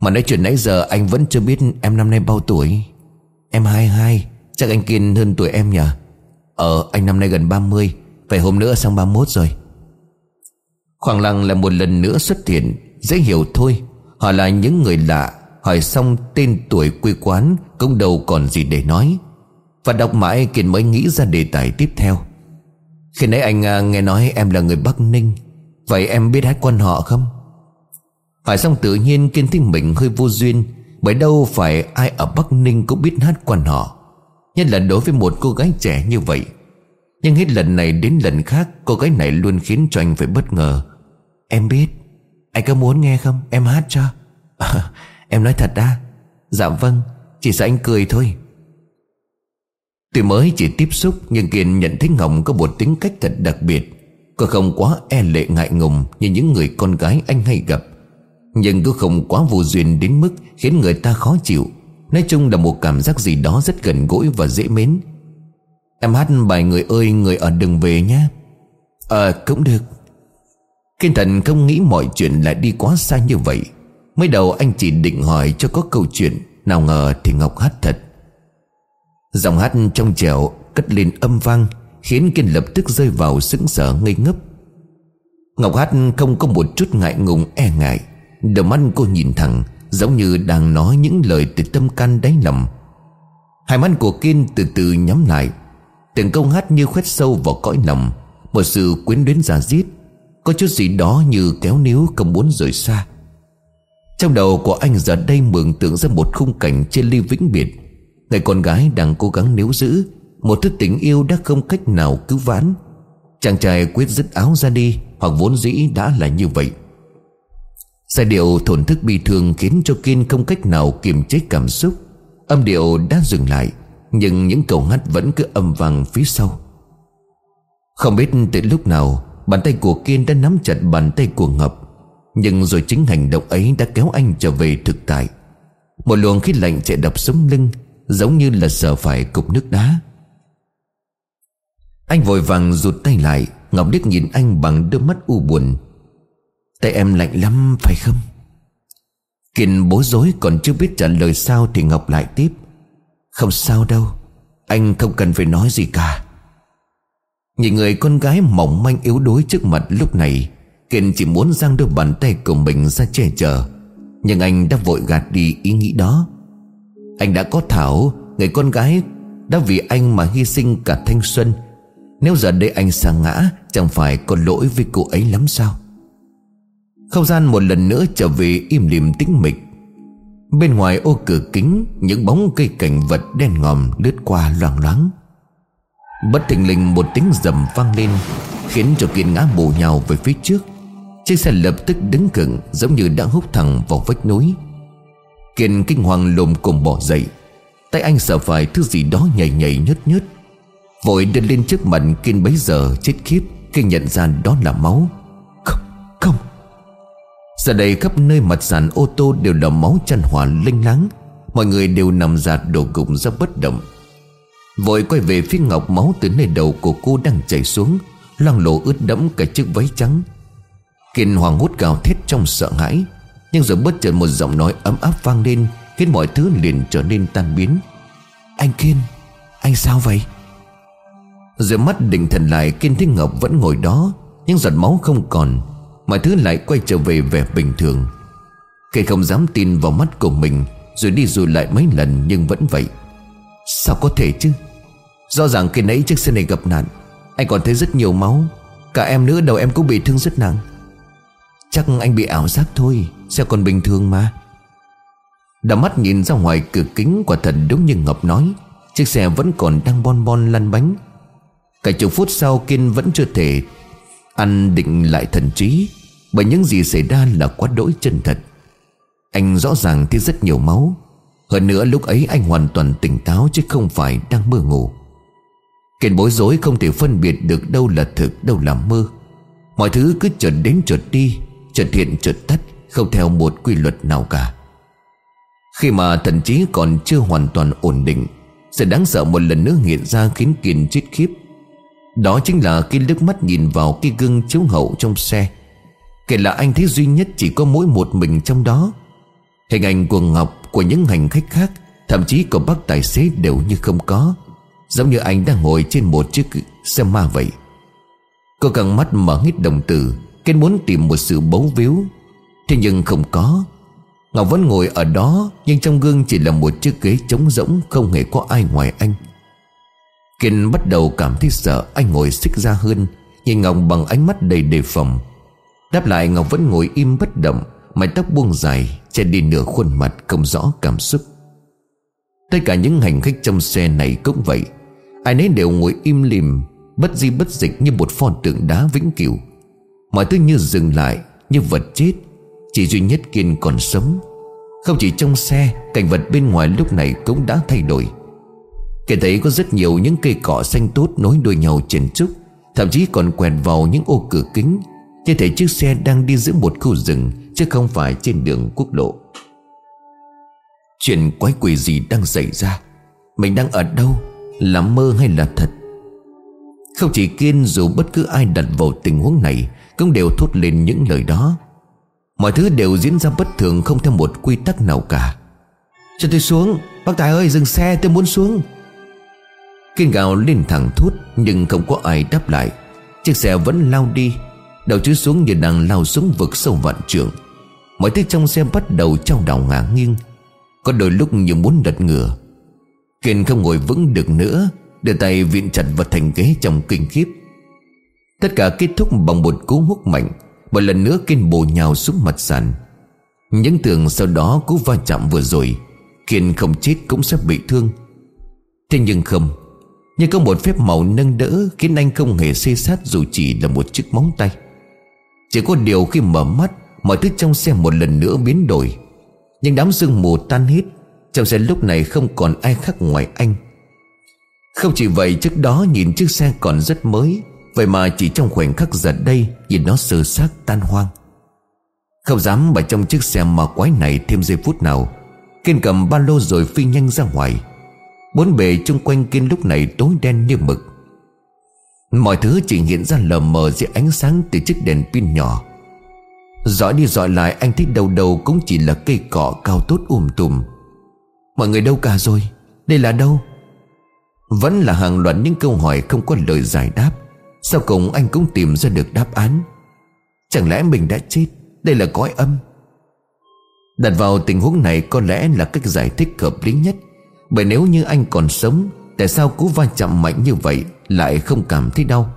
Mà nói chuyện nãy giờ anh vẫn chưa biết Em năm nay bao tuổi. Em 22 Chắc anh Kiên hơn tuổi em nhỉ? Ờ anh năm nay gần 30 Phải hôm nữa sang 31 rồi. Khoảng lặng là một lần nữa xuất hiện, Dễ hiểu thôi. Họ là những người lạ, Hỏi xong tên tuổi quê quán Cũng đâu còn gì để nói. Và đọc mãi Kiên mới nghĩ ra đề tài tiếp theo. Khi nãy anh à, nghe nói em là người Bắc Ninh, Vậy em biết hát quan họ không? Hỏi xong tự nhiên Kiên thấy mình hơi vô duyên, Bởi đâu phải ai ở Bắc Ninh cũng biết hát quan họ. Nhất là đối với một cô gái trẻ như vậy nhưng hết lần này đến lần khác Cô gái này luôn khiến cho anh phải bất ngờ. Em biết Anh có muốn nghe không? Em hát cho. À, Em nói thật đã. Dạ vâng Chỉ sợ anh cười thôi. Tuy mới chỉ tiếp xúc Nhưng Kiên nhận thấy Ngọc có một tính cách thật đặc biệt. Cô không quá e lệ ngại ngùng Như những người con gái anh hay gặp. Nhưng cũng không quá vô duyên đến mức Khiến người ta khó chịu. Nói chung là một cảm giác gì đó rất gần gũi và dễ mến. Em hát bài người ơi, người ở đừng về nhé. Ờ cũng được. Kiên thần không nghĩ mọi chuyện lại đi quá xa như vậy. Mới đầu anh chỉ định hỏi cho có câu chuyện, Nào ngờ thì Ngọc hát thật. Giọng hát trong trẻo cất lên âm vang, Khiến Kiên lập tức rơi vào sững sờ ngây ngấp Ngọc Hát không có một chút ngại ngùng e ngại. Đầu mắt cô nhìn thẳng, Giống như đang nói những lời từ tâm can đáy lòng. Hai mắt của Kiên từ từ nhắm lại. Từng câu hát như khuét sâu vào cõi lòng Một sự quyến luyến giả diết. Có chút gì đó như kéo níu không muốn rời xa. Trong đầu của anh giờ đây mường tượng ra một khung cảnh trên ly vĩnh biệt. Người con gái đang cố gắng níu giữ, Một thứ tình yêu đã không cách nào cứu vãn. Chàng trai quyết dứt áo ra đi, Hoặc vốn dĩ đã là như vậy. Giai điệu thổn thức bi thương Khiến cho Kiên không cách nào kiềm chế cảm xúc. Âm điệu đã dừng lại. Nhưng những câu hát vẫn cứ âm vang phía sau. Không biết từ lúc nào, Bàn tay của Kiên đã nắm chặt bàn tay của Ngọc. Nhưng rồi chính hành động ấy đã kéo anh trở về thực tại. Một luồng khí lạnh chạy đập sống lưng, Giống như là sợ phải cục nước đá. Anh vội vàng rụt tay lại, Ngọc Đức nhìn anh bằng đôi mắt u buồn. Tay em lạnh lắm, phải không? Kiên bối rối còn chưa biết trả lời sao Thì Ngọc lại tiếp. Không sao đâu, Anh không cần phải nói gì cả. Nhìn người con gái mỏng manh yếu đuối trước mặt lúc này, Kiên chỉ muốn giang đôi bàn tay của mình ra che chở. Nhưng anh đã vội gạt đi ý nghĩ đó. Anh đã có Thảo, Người con gái, Đã vì anh mà hy sinh cả thanh xuân. Nếu giờ đây anh sa ngã, Chẳng phải có lỗi với cô ấy lắm sao? Không gian một lần nữa trở về im lìm tĩnh mịch. Bên ngoài ô cửa kính Những bóng cây cảnh vật đen ngòm lướt qua loang loáng. Bất thình lình một tiếng rầm vang lên Khiến cho Kiên ngã bổ nhào về phía trước. Chiếc xe lập tức đứng cứng Giống như đã hút thẳng vào vách núi. Kiên kinh hoàng lồm cùng bỏ dậy Tay anh sợ phải thứ gì đó nhảy nhảy nhớt nhớt. Vội đưa lên trước mặt Kiên bấy giờ chết khiếp Khi nhận ra đó là máu. Không, không. Giờ đây khắp nơi mặt sàn ô tô đều đầm máu chăn hòa linh láng. Mọi người đều nằm giạt đổ gục ra bất động. Vội quay về phía Ngọc máu từ nơi đầu của cô đang chảy xuống, Loang lộ ướt đẫm cả chiếc váy trắng. Kiên hoàng hốt gào thét trong sợ hãi, Nhưng rồi bất chợt một giọng nói ấm áp vang lên, Khiến mọi thứ liền trở nên tan biến. Anh Kiên, Anh sao vậy? Rồi mắt định thần lại, Kiên thấy Ngọc vẫn ngồi đó, Nhưng giọt máu không còn. Mọi thứ lại quay trở về vẻ bình thường. Kiên không dám tin vào mắt của mình, Rồi đi rồi lại mấy lần nhưng vẫn vậy. Sao có thể chứ? Rõ ràng khi nãy chiếc xe này gặp nạn, Anh còn thấy rất nhiều máu. Cả em nữa đầu em cũng bị thương rất nặng. Chắc anh bị ảo giác thôi, Xe còn bình thường mà. Đào mắt nhìn ra ngoài cửa kính, Quả thật đúng như Ngọc nói, Chiếc xe vẫn còn đang bon bon lăn bánh. Cả chục phút sau Kiên vẫn chưa thể anh định lại thần trí, Bởi những gì xảy ra là quá đỗi chân thật. Anh rõ ràng thấy rất nhiều máu. Hơn nữa lúc ấy anh hoàn toàn tỉnh táo Chứ không phải đang mơ ngủ. Kiên bối rối không thể phân biệt được đâu là thực, đâu là mơ. Mọi thứ cứ chợt đến chợt đi, Chợt hiện chợt tắt, Không theo một quy luật nào cả. Khi mà thần trí còn chưa hoàn toàn ổn định Sự đáng sợ một lần nữa hiện ra khiến Kiên chết khiếp. Đó chính là khi nước mắt nhìn vào cái gương chiếu hậu trong xe. Kể là anh thấy duy nhất chỉ có mỗi một mình trong đó. Hình ảnh của Ngọc, Của những hành khách khác, Thậm chí của bác tài xế đều như không có. Giống như anh đang ngồi trên một chiếc xe ma vậy. Cô căng mắt mở hít đồng tử Kết muốn tìm một sự bấu víu. Thế nhưng không có. Ngọc vẫn ngồi ở đó, Nhưng trong gương chỉ là một chiếc ghế trống rỗng, Không hề có ai ngoài anh. Kiên bắt đầu cảm thấy sợ, Anh ngồi xích ra hơn. Nhìn Ngọc bằng ánh mắt đầy đề phòng. Đáp lại, Ngọc vẫn ngồi im bất động, Mái tóc buông dài, Che đi nửa khuôn mặt không rõ cảm xúc. Tất cả những hành khách trong xe này cũng vậy. Ai nấy đều ngồi im lìm, Bất di bất dịch như một pho tượng đá vĩnh cửu. Mọi thứ như dừng lại, Như vật chết. Chỉ duy nhất Kiên còn sống. Không chỉ trong xe, Cảnh vật bên ngoài lúc này cũng đã thay đổi. Kể thấy có rất nhiều những cây cỏ xanh tốt nối đuôi nhau trên trúc Thậm chí còn quẹt vào những ô cửa kính, Như thể chiếc xe đang đi giữa một khu rừng Chứ không phải trên đường quốc lộ. Chuyện quái quỷ gì đang xảy ra? Mình đang ở đâu? Là mơ hay là thật? Không chỉ Kiên, dù bất cứ ai đặt vào tình huống này Cũng đều thốt lên những lời đó. Mọi thứ đều diễn ra bất thường Không theo một quy tắc nào cả. Cho tôi xuống, Bác Tài ơi, dừng xe, tôi muốn xuống. Kiên gào lên thẳng thốt Nhưng không có ai đáp lại. Chiếc xe vẫn lao đi, Đầu chú xuống như đang lao xuống vực sâu vạn trường Mọi thứ trong xe bắt đầu trao đảo ngả nghiêng. Có đôi lúc như muốn đật ngửa. Kiên không ngồi vững được nữa, Đưa tay viện chặt vào thành ghế trong kinh khiếp Tất cả kết thúc bằng một cú hút mạnh, Một lần nữa Kiên bổ nhào xuống mặt sàn. Những tường sau đó cú va chạm vừa rồi, Kiên không chết cũng sẽ bị thương. Thế nhưng không nhưng có một phép màu nâng đỡ Khiến anh không hề xê sát dù chỉ là một chiếc móng tay. Chỉ có điều khi mở mắt, Mọi thứ trong xe một lần nữa biến đổi. Nhưng đám sương mù tan hết, Trong xe lúc này không còn ai khác ngoài anh. Không chỉ vậy, trước đó nhìn chiếc xe còn rất mới. Vậy mà chỉ trong khoảnh khắc giờ đây, Nhìn nó sơ xác tan hoang. Không dám ở trong chiếc xe mà quái này thêm giây phút nào. Kiên cầm ba lô rồi phi nhanh ra ngoài. Bốn bề chung quanh Kiên lúc này tối đen như mực. Mọi thứ chỉ hiện ra lờ mờ dưới ánh sáng từ chiếc đèn pin nhỏ. Dõi đi dõi lại, anh thấy đầu đầu cũng chỉ là cây cỏ cao tốt um tùm. Mọi người đâu cả rồi? Đây là đâu? Vẫn là hàng loạt những câu hỏi không có lời giải đáp. Sau cùng anh cũng tìm ra được đáp án. Chẳng lẽ mình đã chết? Đây là cõi âm. Đặt vào tình huống này có lẽ là cách giải thích hợp lý nhất. Bởi nếu như anh còn sống, Tại sao cú va chạm mạnh như vậy Lại không cảm thấy đau?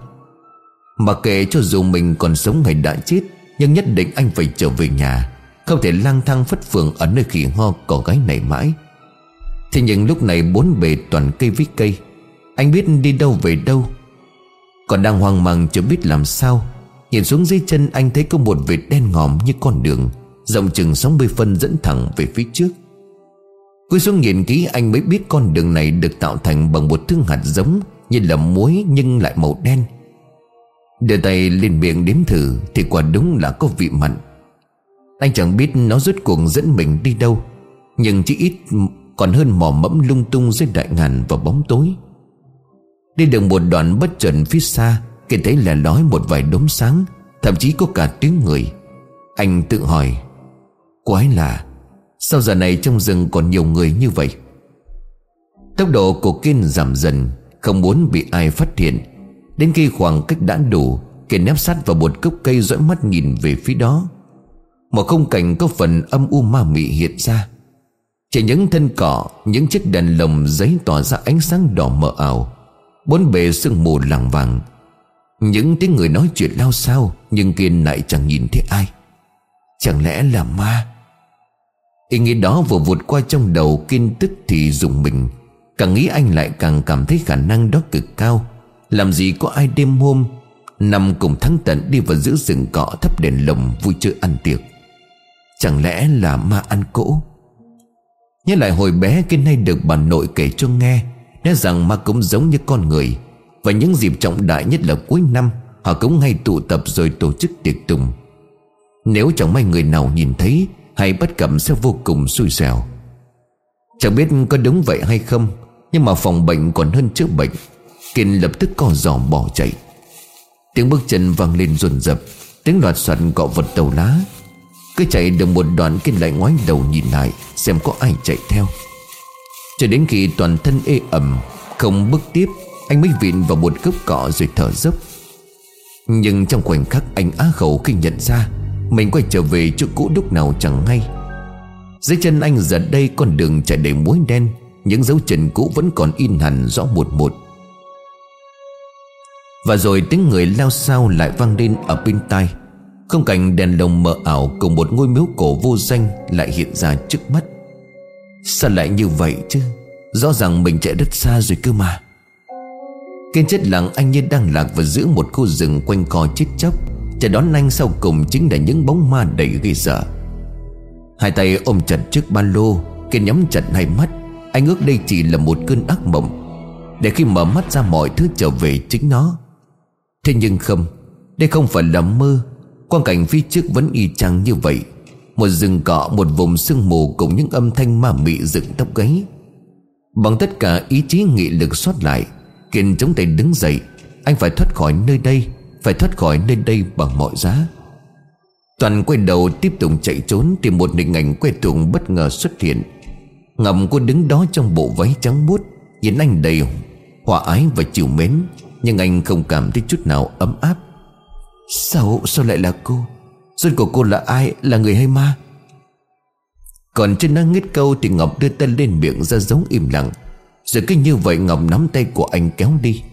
Mà kệ cho dù mình còn sống hay đã chết, Nhưng nhất định anh phải trở về nhà, Không thể lang thang phất phường Ở nơi khỉ ho cỏ gái này mãi. Thế nhưng lúc này bốn bề toàn cây với cây, Anh biết đi đâu về đâu. Còn đang hoang mang chưa biết làm sao, Nhìn xuống dưới chân anh thấy có một vệt đen ngòm như con đường, Rộng chừng 60 phân dẫn thẳng về phía trước. Cúi xuống nhìn kỹ anh mới biết con đường này được tạo thành bằng một thứ hạt giống Như là muối nhưng lại màu đen. Đưa tay lên miệng đếm thử Thì quả đúng là có vị mặn. Anh chẳng biết nó rốt cuộc dẫn mình đi đâu, Nhưng chỉ ít còn hơn mò mẫm lung tung dưới đại ngàn và bóng tối. Đi được một đoạn bất chợt phía xa Kể thấy là nói một vài đốm sáng, Thậm chí có cả tiếng người. Anh tự hỏi, Quái lạ Sao giờ này trong rừng còn nhiều người như vậy? Tốc độ của Kiên giảm dần, Không muốn bị ai phát hiện. Đến khi khoảng cách đã đủ, Kiên nép sát vào một gốc cây dõi mắt nhìn về phía đó. Một khung cảnh có phần âm u ma mị hiện ra. Chỉ những thân cỏ, Những chiếc đèn lồng giấy tỏa ra ánh sáng đỏ mờ ảo. Bốn bề sương mù làng vàng Những tiếng người nói chuyện lao sao Nhưng Kiên lại chẳng nhìn thấy ai. Chẳng lẽ là ma? Ý nghĩ đó vừa vụt qua trong đầu, Kiên tức thì dùng mình. Càng nghĩ anh lại càng cảm thấy khả năng đó cực cao. Làm gì có ai đêm hôm, Nằm cùng thắng tận đi vào giữa rừng cỏ thắp đèn lồng vui chơi ăn tiệc. Chẳng lẽ là ma ăn cỗ? Nhớ lại hồi bé kinh hay được bà nội kể cho nghe. Nói rằng ma cũng giống như con người. Và những dịp trọng đại nhất là cuối năm, Họ cũng hay tụ tập rồi tổ chức tiệc tùng. Nếu chẳng may người nào nhìn thấy hay bất cẩm sẽ vô cùng xui xẻo. Chẳng biết có đúng vậy hay không, Nhưng mà phòng bệnh còn hơn chữa bệnh. Kiên lập tức co giò bỏ chạy. Tiếng bước chân vang lên rồn rập, Tiếng loạt soạt cọ vật đầu lá. Cứ chạy được một đoạn, Kiên lại ngoái đầu nhìn lại, Xem có ai chạy theo. Cho đến khi toàn thân ê ẩm, Không bước tiếp, Anh mới vịn vào một gốc cọ rồi thở dốc. Nhưng trong khoảnh khắc anh á khẩu khi nhận ra mình quay trở về chỗ cũ lúc nào chẳng hay. Dưới chân anh giờ đây con đường chạy đầy muối đen, Những dấu chân cũ vẫn còn in hẳn rõ một một. Và rồi tiếng người lao sao lại vang lên ở bên tai. Không cảnh đèn lồng mờ ảo Cùng một ngôi miếu cổ vô danh Lại hiện ra trước mắt. Sao lại như vậy chứ? Rõ ràng mình chạy rất xa rồi cơ mà. Kiên chết lặng anh như đang lạc vào giữa một khu rừng quanh co chết chóc. Chờ đón anh sau cùng chính là những bóng ma đầy ghê sợ. Hai tay ôm chặt trước ba lô Kiên nhắm chặt hai mắt. Anh ước đây chỉ là một cơn ác mộng. Để khi mở mắt ra mọi thứ trở về chính nó. Thế nhưng không, Đây không phải là mơ. Quang cảnh phía trước vẫn y chang như vậy. Một rừng cọ Một vùng sương mù Cùng những âm thanh ma mị dựng tóc gáy. Bằng tất cả ý chí, nghị lực xót lại, Kiên chống tay đứng dậy. Anh phải thoát khỏi nơi đây phải thoát khỏi nơi đây bằng mọi giá. Toàn quay đầu tiếp tục chạy trốn Thì một hình ảnh quen thuộc bất ngờ xuất hiện. Ngầm cô đứng đó trong bộ váy trắng muốt, Nhìn anh đầy hòa ái và chiều mến, Nhưng anh không cảm thấy chút nào ấm áp. Sao sao lại là cô? Rốt của cô là ai? Là người hay ma? Còn trên đang nghít câu Thì Ngọc đưa tay lên miệng ra giống im lặng. Rồi cứ như vậy Ngọc nắm tay của anh kéo đi.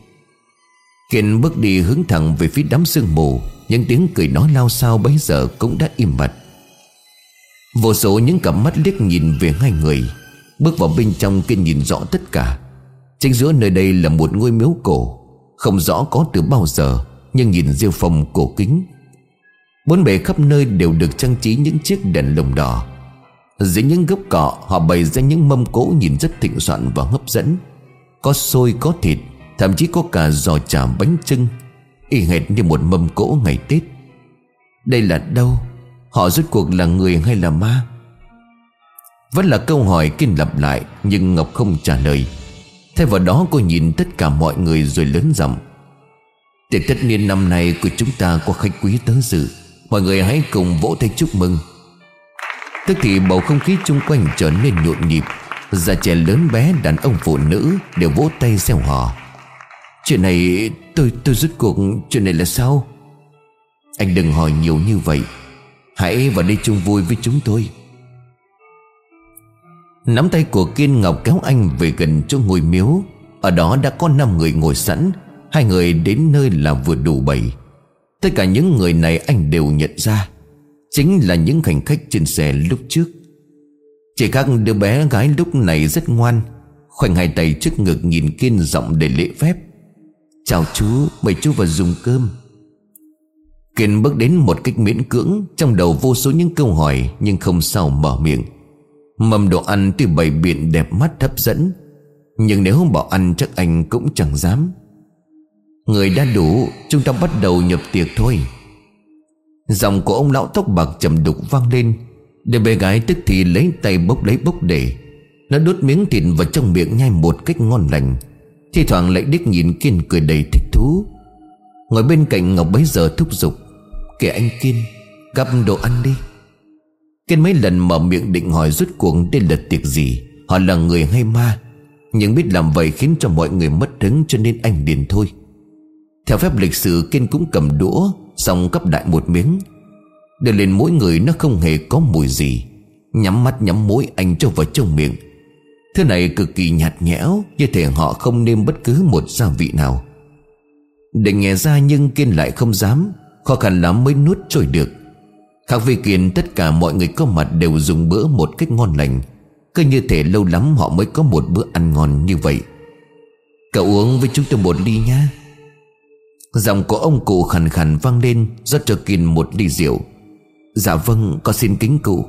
Kiên bước đi hướng thẳng về phía đám sương mù, Những tiếng cười nói lao sao bấy giờ cũng đã im bặt. Vô số những cặp mắt liếc nhìn về hai người, Bước vào bên trong Kiên nhìn rõ tất cả. Chính giữa nơi đây là một ngôi miếu cổ, Không rõ có từ bao giờ, Nhưng nhìn diêu phong cổ kính. Bốn bề khắp nơi đều được trang trí những chiếc đèn lồng đỏ. Dưới những gốc cọ Họ bày ra những mâm cỗ nhìn rất thịnh soạn và hấp dẫn. Có xôi, có thịt Thậm chí có cả giò chả bánh trưng Y hệt như một mâm cỗ ngày Tết. Đây là đâu? Họ rốt cuộc là người hay là ma? Vẫn là câu hỏi kinh lặp lại, Nhưng Ngọc không trả lời. Thay vào đó, cô nhìn tất cả mọi người rồi lớn giọng. Tiệc tất niên năm nay của chúng ta có khách quý tới dự. Mọi người hãy cùng vỗ tay chúc mừng. Tức thì bầu không khí chung quanh trở nên nhộn nhịp. Già trẻ lớn bé, đàn ông phụ nữ Đều vỗ tay gieo hò. Chuyện này, tôi tôi rút cuộc, Chuyện này là sao? Anh đừng hỏi nhiều như vậy. Hãy vào đây chung vui với chúng tôi. Nắm tay của Kiên Ngọc kéo anh về gần chỗ ngôi miếu. Ở đó đã có 5 người ngồi sẵn. Hai người đến nơi là vừa đủ bảy. Tất cả những người này anh đều nhận ra. Chính là những hành khách trên xe lúc trước. Chỉ khác đứa bé gái lúc này rất ngoan, Khoanh hai tay trước ngực nhìn Kiên giọng để lễ phép. Chào chú, Mời chú vào dùng cơm. Kiên bước đến một cách miễn cưỡng, Trong đầu vô số những câu hỏi, Nhưng không sao mở miệng. Mâm đồ ăn tuy bày biện đẹp mắt hấp dẫn, Nhưng nếu không bảo ăn chắc anh cũng chẳng dám. Người đã đủ, Chúng ta bắt đầu nhập tiệc thôi. Giọng của ông lão tóc bạc trầm đục vang lên, Để bé gái tức thì lấy tay bốc lấy bốc để. Nó đốt miếng thịt vào trong miệng nhai một cách ngon lành. Thì thoảng lại đích nhìn Kiên cười đầy thích thú. Ngồi bên cạnh Ngọc bấy giờ thúc giục kể anh Kiên, Gặp đồ ăn đi. Kiên mấy lần mở miệng định hỏi rút cuộc đây là tiệc gì, Họ là người hay ma, Nhưng biết làm vậy khiến cho mọi người mất hứng cho nên anh điền thôi. Theo phép lịch sử, Kiên cũng cầm đũa, Xong cấp đại một miếng. Đưa lên mỗi người nó không hề có mùi gì. Nhắm mắt nhắm mũi, anh cho vào trong miệng Thứ này cực kỳ nhạt nhẽo, Như thể họ không nêm bất cứ một gia vị nào. Định nghe ra nhưng Kiên lại không dám, Khó khăn lắm mới nuốt trôi được. Khác với Kiên, tất cả mọi người có mặt đều dùng bữa một cách ngon lành. Cứ như thể lâu lắm họ mới có một bữa ăn ngon như vậy. Cậu uống với chúng tôi một ly nha Giọng của ông cụ khàn khàn vang lên, rót cho Kiên một ly rượu. Dạ vâng con xin kính cụ.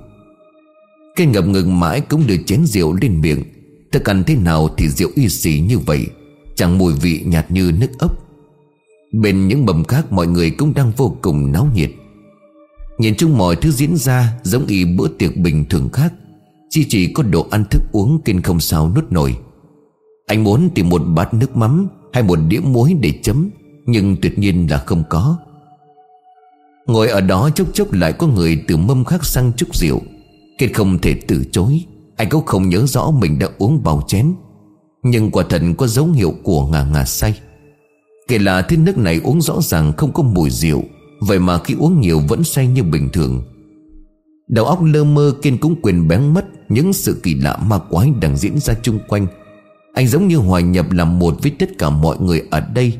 Kiên ngập ngừng mãi cũng đưa chén rượu lên miệng. Thức ăn thế nào thì rượu y xì như vậy, Chẳng mùi vị nhạt như nước ốc. Bên những mầm khác mọi người cũng đang vô cùng náo nhiệt. Nhìn chung mọi thứ diễn ra giống y bữa tiệc bình thường khác, Chỉ chỉ có đồ ăn thức uống kinh không sao nuốt nổi. Anh muốn tìm một bát nước mắm Hay một đĩa muối để chấm, Nhưng tuyệt nhiên là không có. Ngồi ở đó chốc chốc lại có người từ mâm khác sang chúc rượu Kiệt không thể từ chối. Anh cũng không nhớ rõ mình đã uống bao chén, Nhưng quả thật có dấu hiệu của ngà ngà say. Kể là thứ nước này uống rõ ràng không có mùi rượu, Vậy mà khi uống nhiều vẫn say như bình thường. Đầu óc lơ mơ Kiên cũng quyền bén mất Những sự kỳ lạ ma quái đang diễn ra chung quanh. Anh giống như hòa nhập làm một với tất cả mọi người ở đây.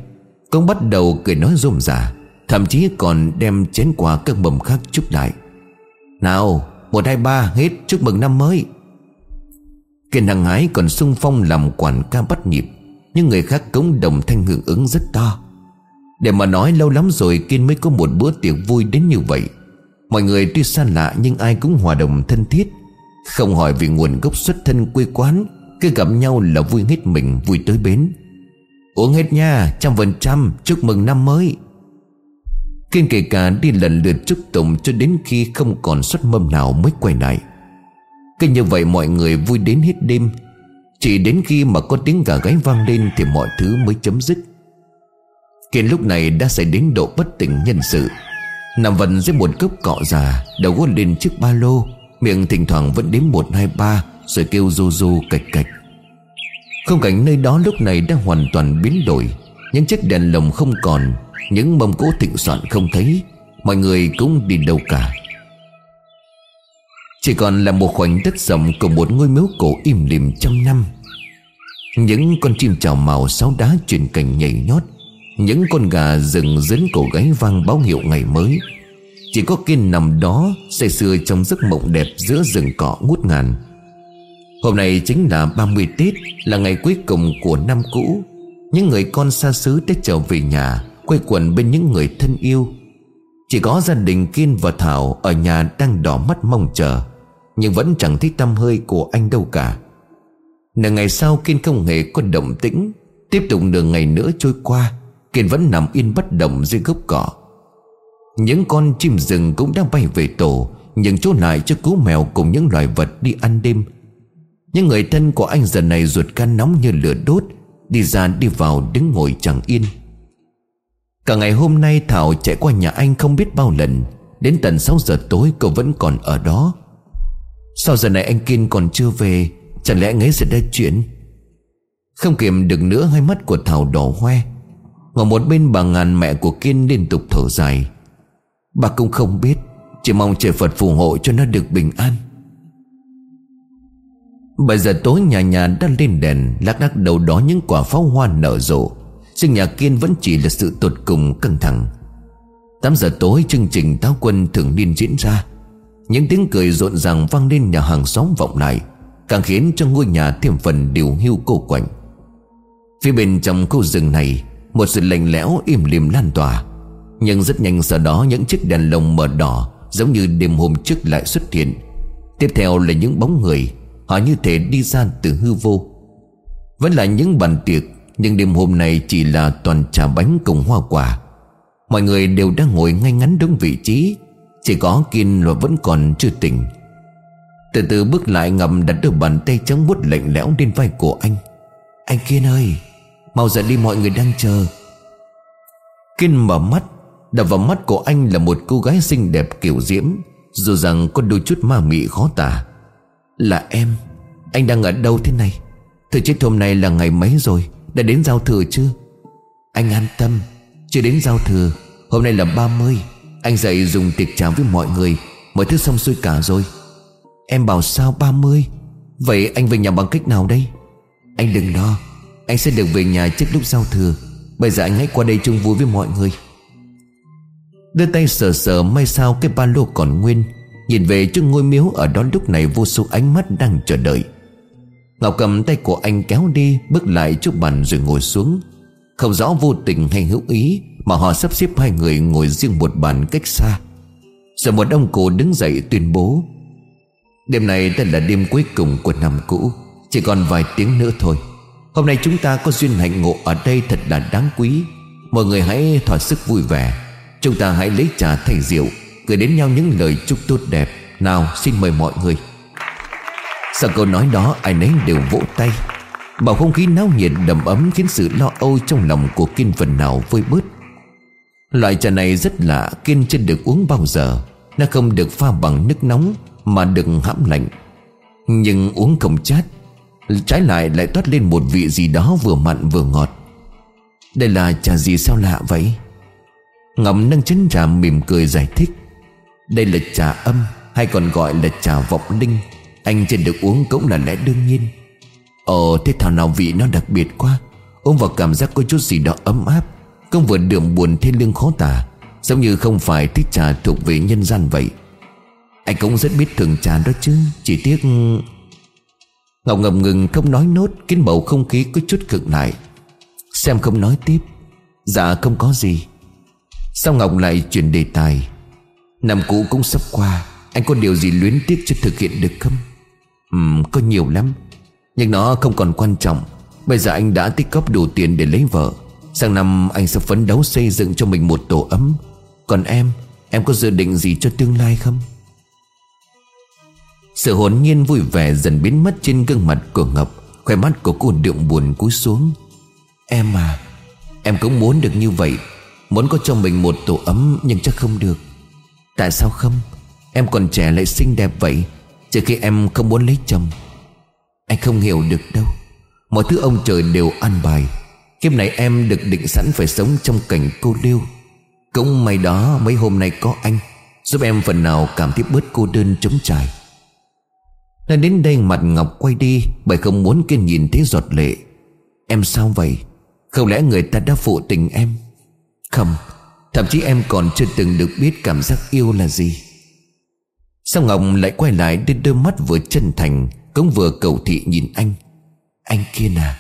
Công bắt đầu cười nói rôm rả, Thậm chí còn đem chén quà các mầm khác chúc lại Nào, Một, hai, ba, hết, chúc mừng năm mới. Kẻ nàng hái còn sung phong làm quản ca bắt nhịp, Nhưng người khác cống đồng thanh hưởng ứng rất to. Để mà nói lâu lắm rồi, Kiên mới có một bữa tiệc vui đến như vậy. Mọi người tuy xa lạ nhưng ai cũng hòa đồng thân thiết. Không hỏi về nguồn gốc xuất thân quê quán, Cứ gặp nhau là vui hết mình, vui tới bến. Uống hết nha, Trăm phần trăm, chúc mừng năm mới. Kiên kể cả đi lần lượt chúc tụng Cho đến khi không còn xuất mâm nào mới quay lại. Cứ như vậy mọi người vui đến hết đêm. Chỉ đến khi mà có tiếng gà gáy vang lên Thì mọi thứ mới chấm dứt. Kiên lúc này đã xảy đến độ bất tỉnh nhân sự. Nằm vần dưới một cốc cọ già Đầu gôn lên chiếc ba lô. Miệng thỉnh thoảng vẫn đếm một, hai, ba, Rồi kêu rô rô cạch cạch. Không cảnh nơi đó lúc này đã hoàn toàn biến đổi. Những chiếc đèn lồng không còn, Những mâm cỗ thịnh soạn không thấy. Mọi người cũng đi đâu cả. Chỉ còn là một khoảnh đất rộng Của một ngôi miếu cổ im lìm trăm năm. Những con chim chào màu sáo đá chuyển cảnh nhảy nhót. Những con gà rừng dấn cổ gáy vang báo hiệu ngày mới. Chỉ có Kiên nằm đó Say sưa trong giấc mộng đẹp giữa rừng cỏ ngút ngàn. Hôm nay chính là 30 Tết, Là ngày cuối cùng của năm cũ. Những người con xa xứ đã trở về nhà Quay quần bên những người thân yêu. Chỉ có gia đình Kiên và Thảo Ở nhà đang đỏ mắt mong chờ. Nhưng vẫn chẳng thấy tâm hơi của anh đâu cả. Nửa ngày sau, Kiên không hề có động tĩnh. Tiếp tục nửa ngày nữa trôi qua, Kiên vẫn nằm yên bất động dưới gốc cỏ. Những con chim rừng cũng đang bay về tổ Nhưng chỗ lại cho cú mèo cùng những loài vật đi ăn đêm. Những người thân của anh giờ này ruột gan nóng như lửa đốt, Đi ra đi vào đứng ngồi chẳng yên. Cả ngày hôm nay Thảo chạy qua nhà anh không biết bao lần. Đến tận 6 giờ tối cô vẫn còn ở đó. Sao giờ này anh Kiên còn chưa về? Chẳng lẽ anh ấy sẽ ra chuyện? Không kiềm được nữa, hai mắt của Thảo đỏ hoe. Ngồi một bên bà ngàn mẹ của Kiên liên tục thở dài. Bà cũng không biết, Chỉ mong trời Phật phù hộ cho nó được bình an. Bây giờ tối nhà nhà đã lên đèn Lác đác đầu đó những quả pháo hoa nở rộ. Riêng nhà Kiên vẫn chỉ là sự tột cùng căng thẳng. 8 giờ tối chương trình táo quân thường niên diễn ra. Những tiếng cười rộn ràng vang lên nhà hàng xóm vọng lại, Càng khiến cho ngôi nhà thêm phần điều hưu cô quạnh. Phía bên trong khu rừng này, Một sự lạnh lẽo im lìm lan tỏa, Nhưng rất nhanh sau đó những chiếc đèn lồng mờ đỏ Giống như đêm hôm trước lại xuất hiện. Tiếp theo là những bóng người, Họ như thể đi ra từ hư vô. Vẫn là những bàn tiệc, Nhưng đêm hôm nay chỉ là toàn trà bánh cùng hoa quả. Mọi người đều đang ngồi ngay ngắn đúng vị trí chỉ có Kiên là vẫn còn chưa tỉnh. Từ từ bước lại ngầm đặt đôi bàn tay trắng bút lạnh lẽo lên vai của anh. Anh Kiên ơi, Mau dậy đi, mọi người đang chờ. Kiên mở mắt, Đập vào mắt của anh là một cô gái xinh đẹp kiểu diễm, Dù rằng có đôi chút ma mị khó tả. Là em, Anh đang ở đâu thế này? Thời chết hôm nay là ngày mấy rồi? Đã đến giao thừa chưa? Anh an tâm, Chưa đến giao thừa, Hôm nay là 30 anh dậy dùng tiệc chào với mọi người. Mọi thứ xong xuôi cả rồi. Em bảo sao 30 Vậy anh về nhà bằng cách nào đây? Anh đừng lo. Anh sẽ được về nhà trước lúc giao thừa. Bây giờ anh hãy qua đây chung vui với mọi người. Đưa tay sờ sờ may sao cái ba lô còn nguyên. Nhìn về trước ngôi miếu ở đó lúc này vô số ánh mắt đang chờ đợi. Ngọc cầm tay của anh kéo đi, Bước lại trước bàn rồi ngồi xuống. Không rõ vô tình hay hữu ý, Mà họ sắp xếp hai người ngồi riêng một bàn cách xa. Rồi một ông cụ đứng dậy tuyên bố, Đêm này đã là đêm cuối cùng của năm cũ, Chỉ còn vài tiếng nữa thôi. Hôm nay chúng ta có duyên hạnh ngộ ở đây thật là đáng quý. Mọi người hãy thỏa sức vui vẻ. Chúng ta hãy lấy trà thay rượu, Gửi đến nhau những lời chúc tốt đẹp. Nào, xin mời mọi người. Sau câu nói đó, ai nấy đều vỗ tay. Bầu không khí náo nhiệt đầm ấm Khiến sự lo âu trong lòng của Kiên phần nào vơi bớt. Loại trà này rất lạ, Kiên chưa được uống bao giờ. Nó không được pha bằng nước nóng, Mà được hãm lạnh. Nhưng uống không chát, Trái lại lại toát lên một vị gì đó vừa mặn vừa ngọt. Đây là trà gì sao lạ vậy? Ngọc nâng chén trà mỉm cười giải thích. Đây là trà âm, Hay còn gọi là trà vọng linh. Anh trên được uống cũng là lẽ đương nhiên. Ồ, thế thảo nào vị nó đặc biệt quá. Ôm vào cảm giác có chút gì đó ấm áp. Không vừa đượm buồn thêm lương khó tả, Giống như không phải thích trà thuộc về nhân gian vậy. Anh cũng rất biết thường trà đó chứ, Chỉ tiếc Ngọc ngập ngừng không nói nốt Khiến bầu không khí có chút cực lại. Xem không nói tiếp. Dạ không có gì. Sao Ngọc lại chuyển đề tài? Năm cũ cũng sắp qua, Anh có điều gì luyến tiếc chưa thực hiện được không? Ừm, có nhiều lắm. Nhưng nó không còn quan trọng. Bây giờ anh đã tích góp đủ tiền để lấy vợ. Sang năm anh sẽ phấn đấu xây dựng cho mình một tổ ấm. Còn em Em có dự định gì cho tương lai không? Sự hồn nhiên vui vẻ dần biến mất trên gương mặt của Ngọc. Khoe mắt của cô đượm buồn cúi xuống. Em à Em cũng muốn được như vậy. Muốn có cho mình một tổ ấm Nhưng chắc không được. Tại sao không? Em còn trẻ lại xinh đẹp vậy. Trừ khi em không muốn lấy chồng. Anh không hiểu được đâu. Mọi thứ ông trời đều an bài. Kiếp này em được định sẵn phải sống trong cảnh cô liêu. Cũng may đó, mấy hôm nay có anh, Giúp em phần nào cảm thấy bớt cô đơn trống trải. Nói đến đây mặt Ngọc quay đi, Bởi không muốn kiên nhìn thấy giọt lệ. Em sao vậy? Không lẽ người ta đã phụ tình em? Không, Thậm chí em còn chưa từng được biết cảm giác yêu là gì. Sao Ngọc lại quay lại đưa đôi mắt vừa chân thành? Cũng vừa cầu thị nhìn anh. Anh kia à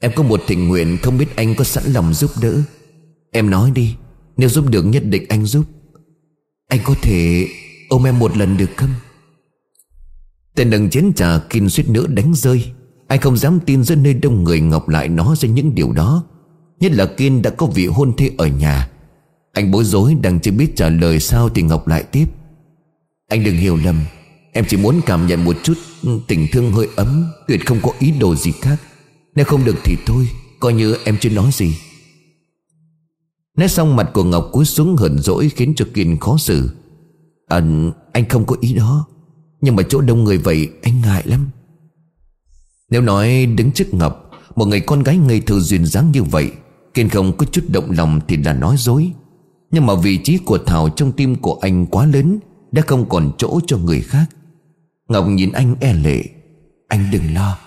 Em có một tình nguyện không biết anh có sẵn lòng giúp đỡ. Em nói đi, Nếu giúp được nhất định anh giúp. Anh có thể ôm em một lần được không? Tên đằng chiến trà kinh suýt nữa đánh rơi. Anh không dám tin giữa nơi đông người Ngọc lại nói ra những điều đó. Nhất là Kiên đã có vị hôn thê ở nhà. Anh bối rối đang chưa biết trả lời sao Thì Ngọc lại tiếp. Anh đừng hiểu lầm. Em chỉ muốn cảm nhận một chút tình thương hơi ấm, Tuyệt không có ý đồ gì khác. Nếu không được thì thôi, Coi như em chưa nói gì. Nói xong mặt của Ngọc cúi xuống hờn dỗi Khiến cho Kiên khó xử. À anh không có ý đó. Nhưng mà chỗ đông người vậy, anh ngại lắm. Nếu nói đứng trước Ngọc, Một người con gái ngây thơ duyên dáng như vậy, Kiên không có chút động lòng thì là nói dối. Nhưng mà vị trí của Thảo trong tim của anh quá lớn, Đã không còn chỗ cho người khác. Ngọc nhìn anh e lệ. Anh đừng lo.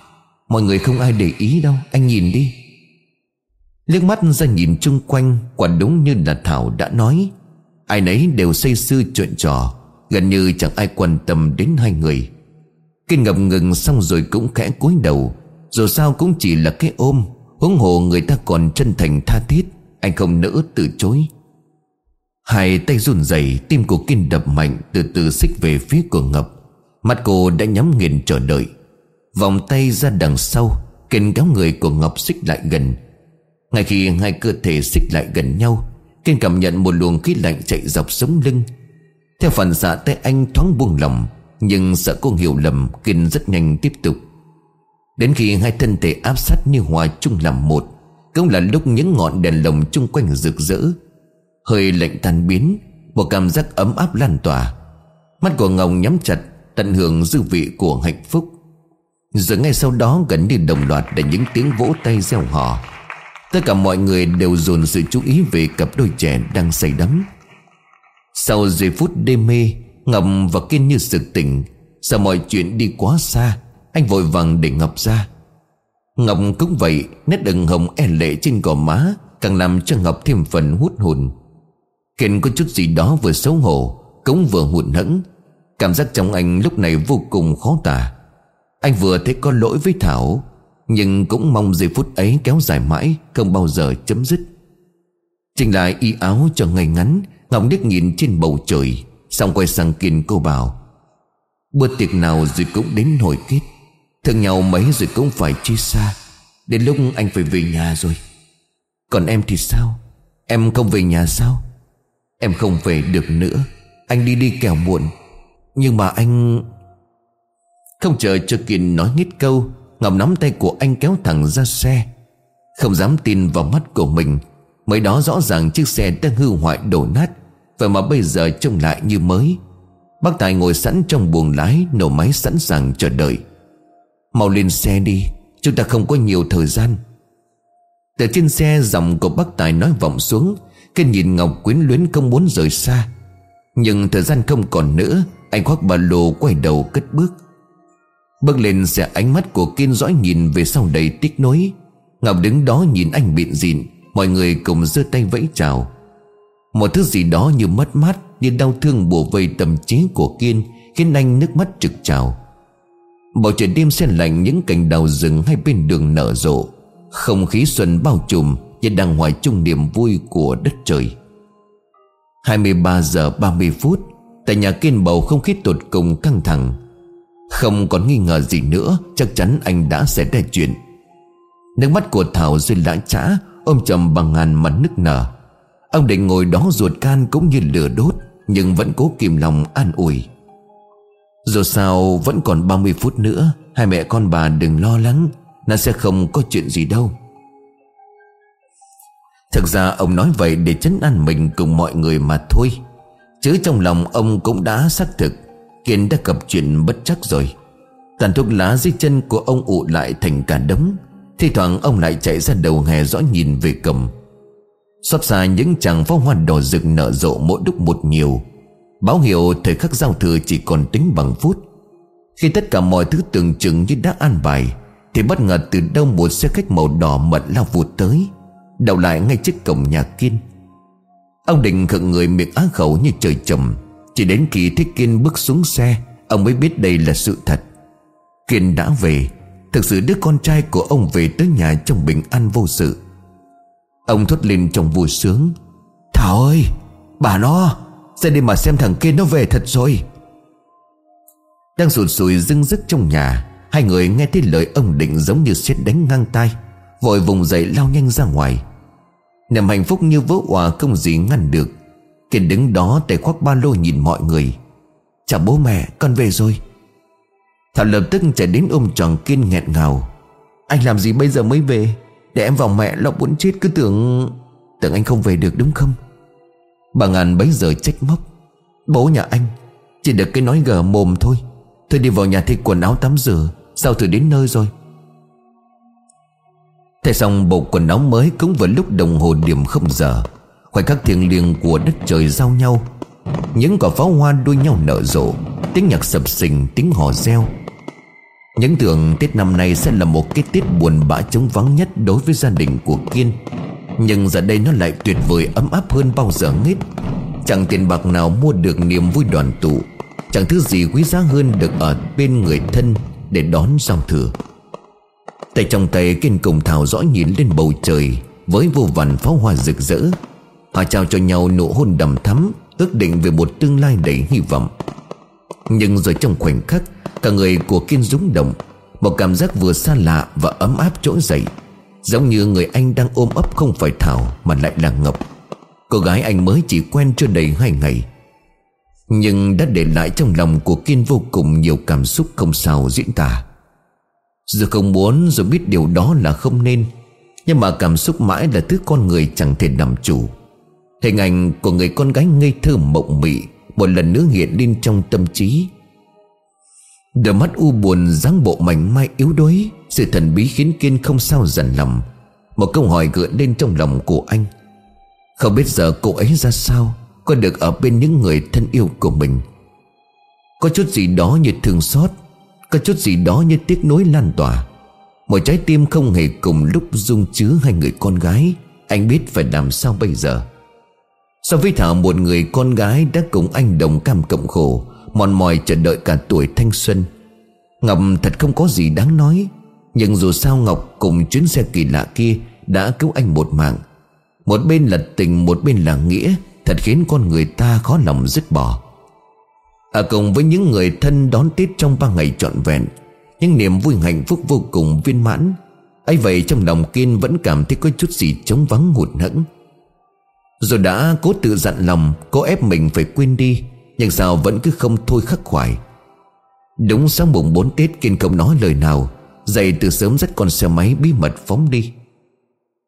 Mọi người không ai để ý đâu. Anh nhìn đi. Liếc mắt ra nhìn chung quanh, Quả đúng như là Thảo đã nói. Ai nấy đều say sưa chuyện trò, Gần như chẳng ai quan tâm đến hai người. Kinh ngập ngừng xong rồi cũng khẽ cúi đầu, Dù sao cũng chỉ là cái ôm, Huống hồ người ta còn chân thành tha thiết, Anh không nỡ từ chối. Hai tay run rẩy, Tim của Kinh đập mạnh Từ từ xích về phía của Ngập mắt cô đã nhắm nghiền chờ đợi. Vòng tay ra đằng sau Kiên kéo người của Ngọc xích lại gần. Ngay khi hai cơ thể xích lại gần nhau, Kiên cảm nhận một luồng khí lạnh chạy dọc sống lưng. Theo phản xạ tay anh thoáng buông lòng Nhưng sợ cô hiểu lầm, Kiên rất nhanh tiếp tục. Đến khi hai thân thể áp sát như hòa chung làm một, Cũng là lúc những ngọn đèn lồng chung quanh rực rỡ. Hơi lạnh tan biến, Một cảm giác ấm áp lan tỏa. Mắt của Ngọc nhắm chặt Tận hưởng dư vị của hạnh phúc. Rồi ngay sau đó gần như đồng loạt Là những tiếng vỗ tay reo hò. Tất cả mọi người đều dồn sự chú ý Về cặp đôi trẻ đang say đắm. Sau giây phút đê mê, Ngọc và Kiên như sực tỉnh. Sợ mọi chuyện đi quá xa, Anh vội vàng để Ngọc ra. Ngọc cũng vậy, Nét đừng hồng e lệ trên gò má Càng làm cho Ngọc thêm phần hút hồn. Kiên có chút gì đó vừa xấu hổ, Cũng vừa hụt hẫng. Cảm giác trong anh lúc này vô cùng khó tả. Anh vừa thấy có lỗi với Thảo, Nhưng cũng mong giây phút ấy kéo dài mãi, Không bao giờ chấm dứt. Chỉnh lại y áo cho ngày ngắn Ngọc Đức nhìn trên bầu trời, Xong quay sang Kiên cô bảo, Bữa tiệc nào rồi cũng đến hồi kết. Thương nhau mấy rồi cũng phải chia xa. Đến lúc anh phải về nhà rồi. Còn em thì sao? Em không về nhà sao? Em không về được nữa. Anh đi đi kẻo muộn. Nhưng mà anh Không chờ cho Kiên nói nghít câu Ngọc nắm tay của anh kéo thẳng ra xe. Không dám tin vào mắt của mình, Mới đó rõ ràng chiếc xe đang hư hoại đổ nát. Vậy mà bây giờ trông lại như mới. Bác Tài ngồi sẵn trong buồng lái, Nổ máy sẵn sàng chờ đợi. Mau lên xe đi, Chúng ta không có nhiều thời gian. Từ trên xe, giọng của bác Tài nói vọng xuống, Cái nhìn Ngọc quyến luyến không muốn rời xa. Nhưng thời gian không còn nữa anh khoác ba lô quay đầu cất bước. Bước lên xe ánh mắt của Kiên dõi nhìn về sau đầy tiếc nối Ngọc đứng đó nhìn anh bịn dịn, Mọi người cùng giơ tay vẫy chào. Một thứ gì đó như mất mát, Như đau thương bùa vây tâm trí của Kiên, Khiến anh nước mắt trực trào. Bầu trời đêm xen lạnh, những cành đào rừng hai bên đường nở rộ. Không khí xuân bao trùm, Như đang hoài chung niềm vui của đất trời. 23 giờ 30 phút Tại nhà kiên bầu không khí tột cùng căng thẳng. Không còn nghi ngờ gì nữa, Chắc chắn anh đã xảy ra chuyện. Nước mắt của Thảo rơi lã trã, Ôm chầm bằng ngàn mặt nức nở. Ông định ngồi đó ruột can cũng như lửa đốt, Nhưng vẫn cố kìm lòng an ủi. Dù sao, vẫn còn 30 phút nữa, Hai mẹ con bà đừng lo lắng, Nó sẽ không có chuyện gì đâu. Thực ra ông nói vậy để chấn an mình cùng mọi người mà thôi. Chứ trong lòng ông cũng đã xác thực, Kiên đã gặp chuyện bất chắc rồi. Tàn thuốc lá dưới chân của ông ụ lại thành cả đống Thì thoảng ông lại chạy ra đầu hè dõi nhìn về cầm. Xót xa những chàng pháo hoa đỏ rực nở rộ mỗi lúc một nhiều. Báo hiệu thời khắc giao thừa chỉ còn tính bằng phút. Khi tất cả mọi thứ tưởng chừng như đã an bài, Thì bất ngờ từ đâu một xe khách màu đỏ mật lao vụt tới, Đậu lại ngay trước cổng nhà kiên. Ông định khựng người miệng á khẩu như trời trầm Chỉ đến khi Thích Kiên bước xuống xe, Ông mới biết đây là sự thật. Kiên đã về. Thực sự đứa con trai của ông về tới nhà trong bình an vô sự. Ông thốt lên trong vui sướng. Thảo ơi, Bà nó, Ra đi mà xem thằng kia nó về thật rồi. Đang sụt sùi dưng dứt trong nhà, Hai người nghe thấy lời ông định giống như xét đánh ngang tay Vội vùng dậy lao nhanh ra ngoài. Niềm hạnh phúc như vỡ hòa không gì ngăn được. Kiên đứng đó tay khoác ba lô nhìn mọi người. Chào bố mẹ, con về rồi. Thảo lập tức chạy đến ôm tròn Kiên nghẹn ngào. Anh làm gì bây giờ mới về? Để em vào mẹ, lo muốn chết, cứ tưởng Tưởng anh không về được, đúng không? Bà ngàn bấy giờ trách móc. Bố nhà anh, Chỉ được cái nói gờ mồm thôi. Thôi đi vào nhà thay quần áo tắm rửa, Sao thử đến nơi rồi? Thế xong bộ quần áo mới cũng vào lúc đồng hồ điểm không giờ. Khoảnh khắc thiêng liêng của đất trời giao nhau. Những quả pháo hoa đuôi nhau nở rộ. Tiếng nhạc sập sình, tiếng hò reo. Những tưởng Tết năm nay sẽ là một cái Tết buồn bã trống vắng nhất đối với gia đình của Kiên. Nhưng giờ đây nó lại tuyệt vời ấm áp hơn bao giờ hết. Chẳng tiền bạc nào mua được niềm vui đoàn tụ. Chẳng thứ gì quý giá hơn được ở bên người thân Để đón giao thừa. Tay trong tay Kiên cùng Thảo rõ nhìn lên bầu trời, Với vô vàn pháo hoa rực rỡ. Họ trao cho nhau nụ hôn đầm thắm, Ước định về một tương lai đầy hy vọng. Nhưng rồi trong khoảnh khắc, Cả người của Kiên rúng động, Một cảm giác vừa xa lạ và ấm áp trỗi dậy, Giống như người anh đang ôm ấp không phải Thảo Mà lại là Ngọc. Cô gái anh mới chỉ quen chưa đầy hai ngày. Nhưng đã để lại trong lòng của Kiên vô cùng nhiều cảm xúc không sao diễn tả. Dù không muốn, dù biết điều đó là không nên, Nhưng mà cảm xúc mãi là thứ con người chẳng thể làm chủ. Hình ảnh của người con gái ngây thơ mộng mị Một lần nữa hiện lên trong tâm trí. Đôi mắt u buồn dáng bộ mảnh mai yếu đuối, Sự thần bí khiến Kiên không sao dần lòng. Một câu hỏi gợi lên trong lòng của anh. Không biết giờ cô ấy ra sao, Có được ở bên những người thân yêu của mình. Có chút gì đó như thương xót có chút gì đó như tiếc nối lan tỏa. Một trái tim không hề cùng lúc dung chứa hai người con gái. Anh biết phải làm sao bây giờ. So với Thảo một người con gái đã cùng anh đồng cam cộng khổ, Mòn mỏi chờ đợi cả tuổi thanh xuân. Ngọc thật không có gì đáng nói, Nhưng dù sao Ngọc cùng chuyến xe kỳ lạ kia Đã cứu anh một mạng. Một bên là tình, một bên là nghĩa, Thật khiến con người ta khó lòng dứt bỏ ở cùng với những người thân đón Tết trong ba ngày trọn vẹn, những niềm vui hạnh phúc vô cùng viên mãn, ấy vậy trong lòng Kiên vẫn cảm thấy có chút gì trống vắng hụt hẫng Rồi đã cố tự dặn lòng, Cố ép mình phải quên đi, Nhưng sao vẫn cứ không thôi khắc khoải. Đúng sáng mùng 4 Tết, Kiên không nói lời nào, Dậy từ sớm dắt con xe máy bí mật phóng đi.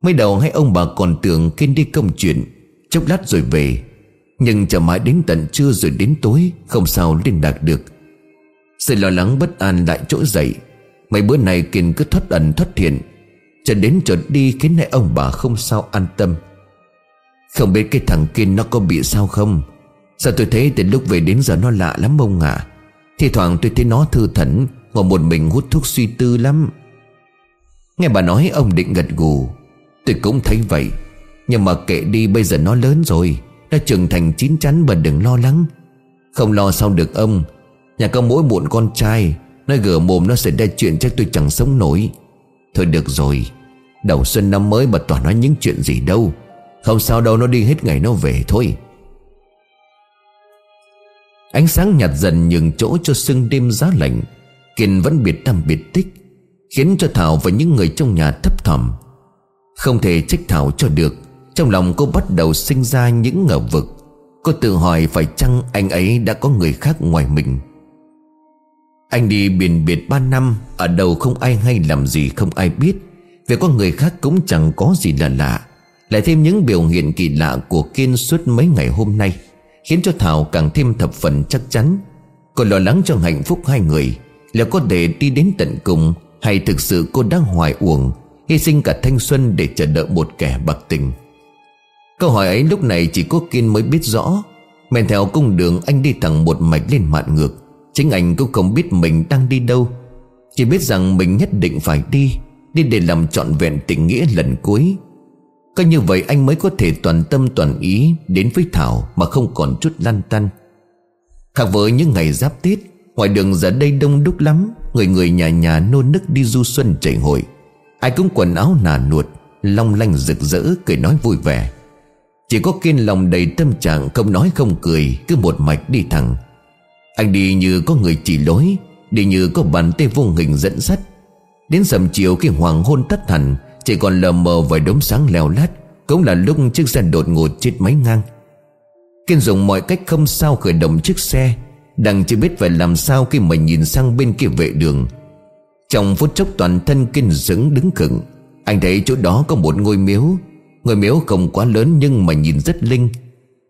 Mới đầu hai ông bà còn tưởng Kiên đi công chuyện, Chốc lát rồi về nhưng chờ mãi đến tận trưa rồi đến tối, Không sao liên lạc được. Sự lo lắng bất an lại trỗi dậy. Mấy bữa này Kiên cứ thoát ẩn thoát thiện Cho đến chợt đi khiến hai ông bà không sao an tâm. Không biết cái thằng Kiên nó có bị sao không? Sao tôi thấy từ lúc về đến giờ nó lạ lắm ông ạ? À? Thì thoảng tôi thấy nó thư thẩn Ngồi một mình hút thuốc suy tư lắm. Nghe bà nói ông định gật gù. Tôi cũng thấy vậy. Nhưng mà kệ đi, bây giờ nó lớn rồi. Nó trưởng thành chín chắn và đừng lo lắng. Không lo sao được ông, Nhà có mỗi muộn con trai Nó gửa mồm nó sẽ ra chuyện chắc tôi chẳng sống nổi. Thôi được rồi, Đầu xuân năm mới mà toàn nói những chuyện gì đâu. Không sao đâu, nó đi hết ngày nó về thôi. Ánh sáng nhạt dần nhường chỗ cho sương đêm giá lạnh. Kiên vẫn biệt tâm biệt tích, Khiến cho Thảo và những người trong nhà thấp thỏm. Không thể trách Thảo cho được. Trong lòng cô bắt đầu sinh ra những ngờ vực. Cô tự hỏi phải chăng anh ấy đã có người khác ngoài mình. Anh đi biển biệt ba năm, Ở đâu không ai hay làm gì không ai biết. Về có người khác cũng chẳng có gì là lạ. Lại thêm những biểu hiện kỳ lạ của Kiên suốt mấy ngày hôm nay, Khiến cho Thảo càng thêm thập phần chắc chắn. Cô lo lắng cho hạnh phúc hai người Là có thể đi đến tận cùng Hay thực sự cô đang hoài uổng, Hy sinh cả thanh xuân để chờ đợi một kẻ bạc tình. Câu hỏi ấy lúc này chỉ có Kiên mới biết rõ. Men theo cung đường, anh đi thẳng một mạch lên mạn ngược. Chính anh cũng không biết mình đang đi đâu. Chỉ biết rằng mình nhất định phải đi Đi để làm trọn vẹn tình nghĩa lần cuối. Có như vậy anh mới có thể toàn tâm toàn ý Đến với Thảo mà không còn chút lăn tăn. Khác với những ngày giáp Tết, Ngoài đường giờ đây đông đúc lắm, Người người nhà nhà nôn nức đi du xuân chảy hội. Ai cũng quần áo nà nuột, Long lanh rực rỡ, cười nói vui vẻ. Chỉ có kiên lòng đầy tâm trạng, Không nói không cười, Cứ một mạch đi thẳng. Anh đi như có người chỉ lối, Đi như có bàn tay vô hình dẫn dắt Đến sầm chiều khi hoàng hôn tắt hẳn, Chỉ còn lờ mờ vài đốm sáng leo lát, Cũng là lúc chiếc xe đột ngột chết máy ngang. Kiên dùng mọi cách không sao khởi động chiếc xe, Đang chưa biết phải làm sao khi mà nhìn sang bên kia vệ đường. Trong phút chốc toàn thân Kiên dững đứng khựng Anh thấy chỗ đó có một ngôi miếu. Ngôi miếu không quá lớn nhưng mà nhìn rất linh.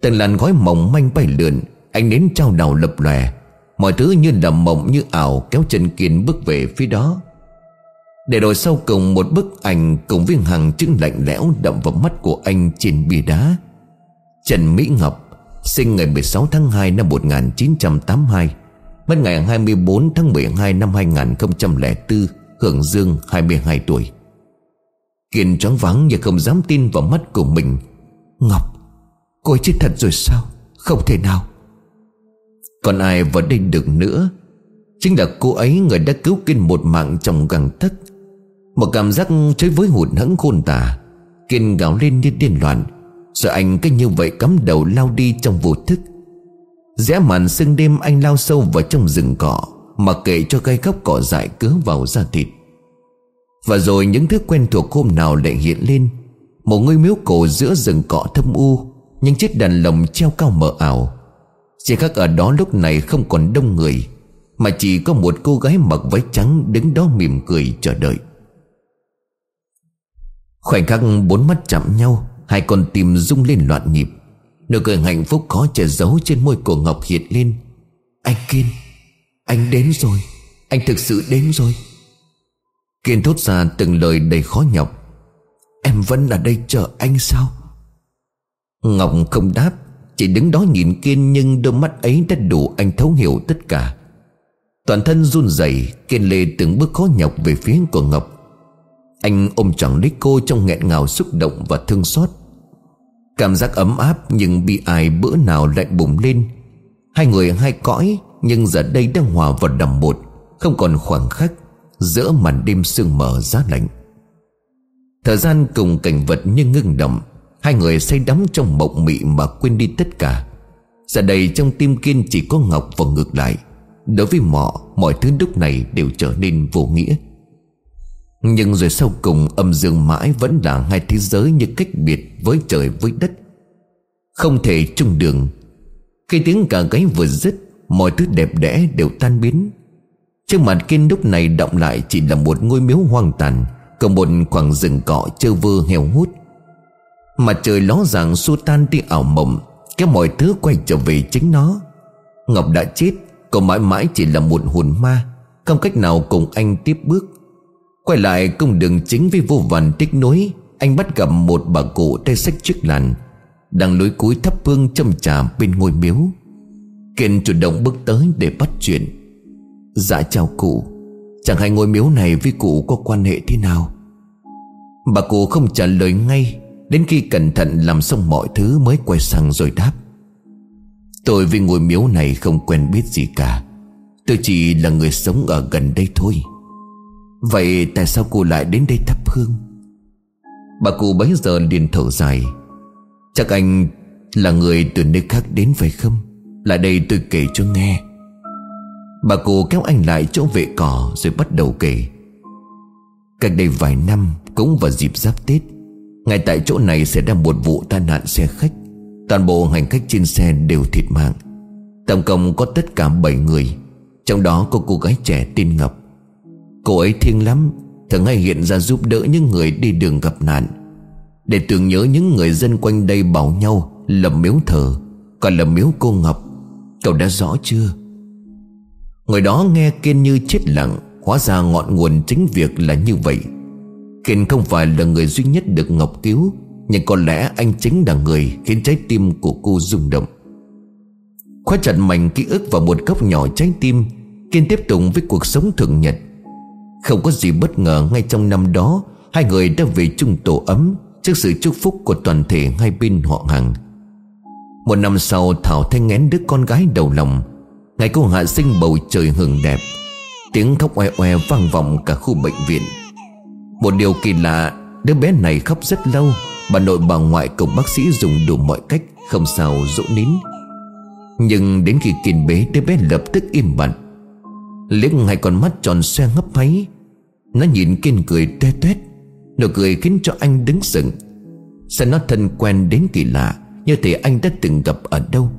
Từng làn gói mỏng manh bay lượn Anh nến trao đầu lập lòe. Mọi thứ như là mộng như ảo Kéo chân Kiên bước về phía đó. Để rồi sau cùng một bức ảnh Cùng viên hàng chữ lạnh lẽo Đậm vào mắt của anh trên bia đá. Trần Mỹ Ngọc, Sinh ngày 16 tháng 2 năm 1982 Mất ngày 24 tháng 12 năm 2004 Hưởng dương 22 tuổi. Kiên choáng vắng và không dám tin vào mắt của mình. Ngọc, Cô ấy chết thật rồi sao? Không thể nào. Còn ai vào đây được nữa? Chính là cô ấy, người đã cứu Kiên một mạng trong găng tấc. Một cảm giác chơi với hụt hẫng khôn tả. Kiên gào lên như điên loạn. Rồi anh cứ như vậy cắm đầu lao đi trong vô thức. Rẽ màn sương đêm anh lao sâu vào trong rừng cỏ mà kệ cho cây góc cỏ dại cứa vào da thịt. Và rồi những thứ quen thuộc hôm nào lại hiện lên. Một ngôi miếu cổ giữa rừng cỏ thâm u, Những chiếc đàn lồng treo cao mờ ảo. Chỉ khác ở đó lúc này không còn đông người, Mà chỉ có một cô gái mặc váy trắng đứng đó mỉm cười chờ đợi. Khoảnh khắc bốn mắt chạm nhau, Hai con tim rung lên loạn nhịp. Nụ cười hạnh phúc khó che giấu trên môi của Ngọc hiện lên. Anh Kiên, Anh đến rồi, Anh thực sự đến rồi. Kiên thốt ra từng lời đầy khó nhọc. Em vẫn ở đây chờ anh sao? Ngọc không đáp, Chỉ đứng đó nhìn Kiên Nhưng đôi mắt ấy đã đủ anh thấu hiểu tất cả. Toàn thân run rẩy, Kiên lê từng bước khó nhọc về phía của Ngọc. Anh ôm chẳng lấy cô trong nghẹn ngào xúc động và thương xót. Cảm giác ấm áp nhưng bị ai bữa nào lại bùng lên. Hai người hai cõi Nhưng giờ đây đang hòa vào đầm một Không còn khoảng khắc. Giữa màn đêm sương mờ giá lạnh. Thời gian cùng cảnh vật như ngưng động Hai người say đắm trong mộng mị mà quên đi tất cả. Giờ đây trong tim kiên chỉ có Ngọc và ngược lại. Đối với mọ, Mọi thứ lúc này đều trở nên vô nghĩa. Nhưng rồi sau cùng âm dương mãi vẫn là hai thế giới như cách biệt với trời với đất. Không thể chung đường. Khi tiếng cả gáy vừa dứt, Mọi thứ đẹp đẽ đều tan biến. Trước mặt kiên lúc này động lại chỉ là một ngôi miếu hoang tàn Cùng một khoảng rừng cỏ trơ vơ heo hút. Mặt trời ló dạng xua tan đi ảo mộng, Kéo mọi thứ quay trở về chính nó. Ngọc đã chết Còn mãi mãi chỉ là một hồn ma, Không cách nào cùng anh tiếp bước. Quay lại cung đường chính với vô vàn tích nối Anh bắt gặp một bà cụ tay sách chiếc làn, Đang lối cúi thắp hương châm trà bên ngôi miếu. Kiên chủ động bước tới để bắt chuyện. Dạ chào cụ. Chẳng hay ngôi miếu này với cụ có quan hệ thế nào? Bà cụ không trả lời ngay, Đến khi cẩn thận làm xong mọi thứ mới quay sang rồi đáp. Tôi với ngôi miếu này không quen biết gì cả. Tôi chỉ là người sống ở gần đây thôi. Vậy tại sao cô lại đến đây thắp hương? Bà cụ bấy giờ liền thở dài. Chắc anh là người từ nơi khác đến phải không? Lại đây tôi kể cho nghe. Bà cụ kéo anh lại chỗ vệ cỏ Rồi bắt đầu kể. Cách đây vài năm, Cũng vào dịp giáp Tết, Ngay tại chỗ này xảy ra một vụ tai nạn xe khách. Toàn bộ hành khách trên xe đều thiệt mạng. Tổng cộng có tất cả 7 người, Trong đó có cô gái trẻ tên Ngọc. Cô ấy thiêng lắm, Thường hay hiện ra giúp đỡ những người đi đường gặp nạn. Để tưởng nhớ những người dân quanh đây bảo nhau Lầm miếu thờ, Còn lầm miếu cô Ngọc. Cậu đã rõ chưa? Người đó nghe Kiên như chết lặng, Hóa ra ngọn nguồn chính việc là như vậy. Kiên không phải là người duy nhất được Ngọc cứu Nhưng có lẽ anh chính là người Khiến trái tim của cô rung động. Khóa chặt mảnh ký ức vào một góc nhỏ trái tim, Kiên tiếp tục với cuộc sống thường nhật. Không có gì bất ngờ ngay trong năm đó, Hai người đã về chung tổ ấm Trước sự chúc phúc của toàn thể hai bên họ hàng. Một năm sau, Thảo thanh ngén đứa con gái đầu lòng Ngày cô hạ sinh bầu trời hưởng đẹp, Tiếng khóc oe oe vang vọng cả khu bệnh viện. Một điều kỳ lạ, Đứa bé này khóc rất lâu, Bà nội bà ngoại cùng bác sĩ dùng đủ mọi cách Không sao dỗ nín. Nhưng đến khi kiên bế, Đứa bé lập tức im bặt. Liếc hai con mắt tròn xoe ngấp máy, Nó nhìn kiên cười toe tuét Nụ cười khiến cho anh đứng sững Sao nó thân quen đến kỳ lạ, Như thể anh đã từng gặp ở đâu?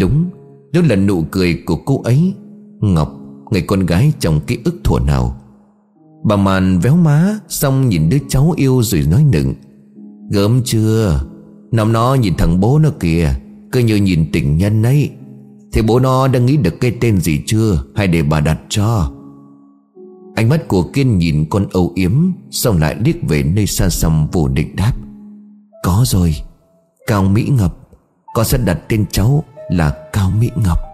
Đúng đó là nụ cười của cô ấy. Ngọc, Người con gái trong ký ức thuở nào. Bà màn véo má, Xong nhìn đứa cháu yêu rồi nói nựng. Gớm chưa? Nằm nó nhìn thằng bố nó kìa. Cứ như nhìn tình nhân ấy. Thì bố nó đã nghĩ được cái tên gì chưa? Hay để bà đặt cho? Ánh mắt của Kiên nhìn con âu yếm, Xong lại liếc về nơi xa xăm vô định đáp. Có rồi. Cao Mỹ Ngọc, Con sẽ đặt tên cháu là Cao Mỹ Ngọc.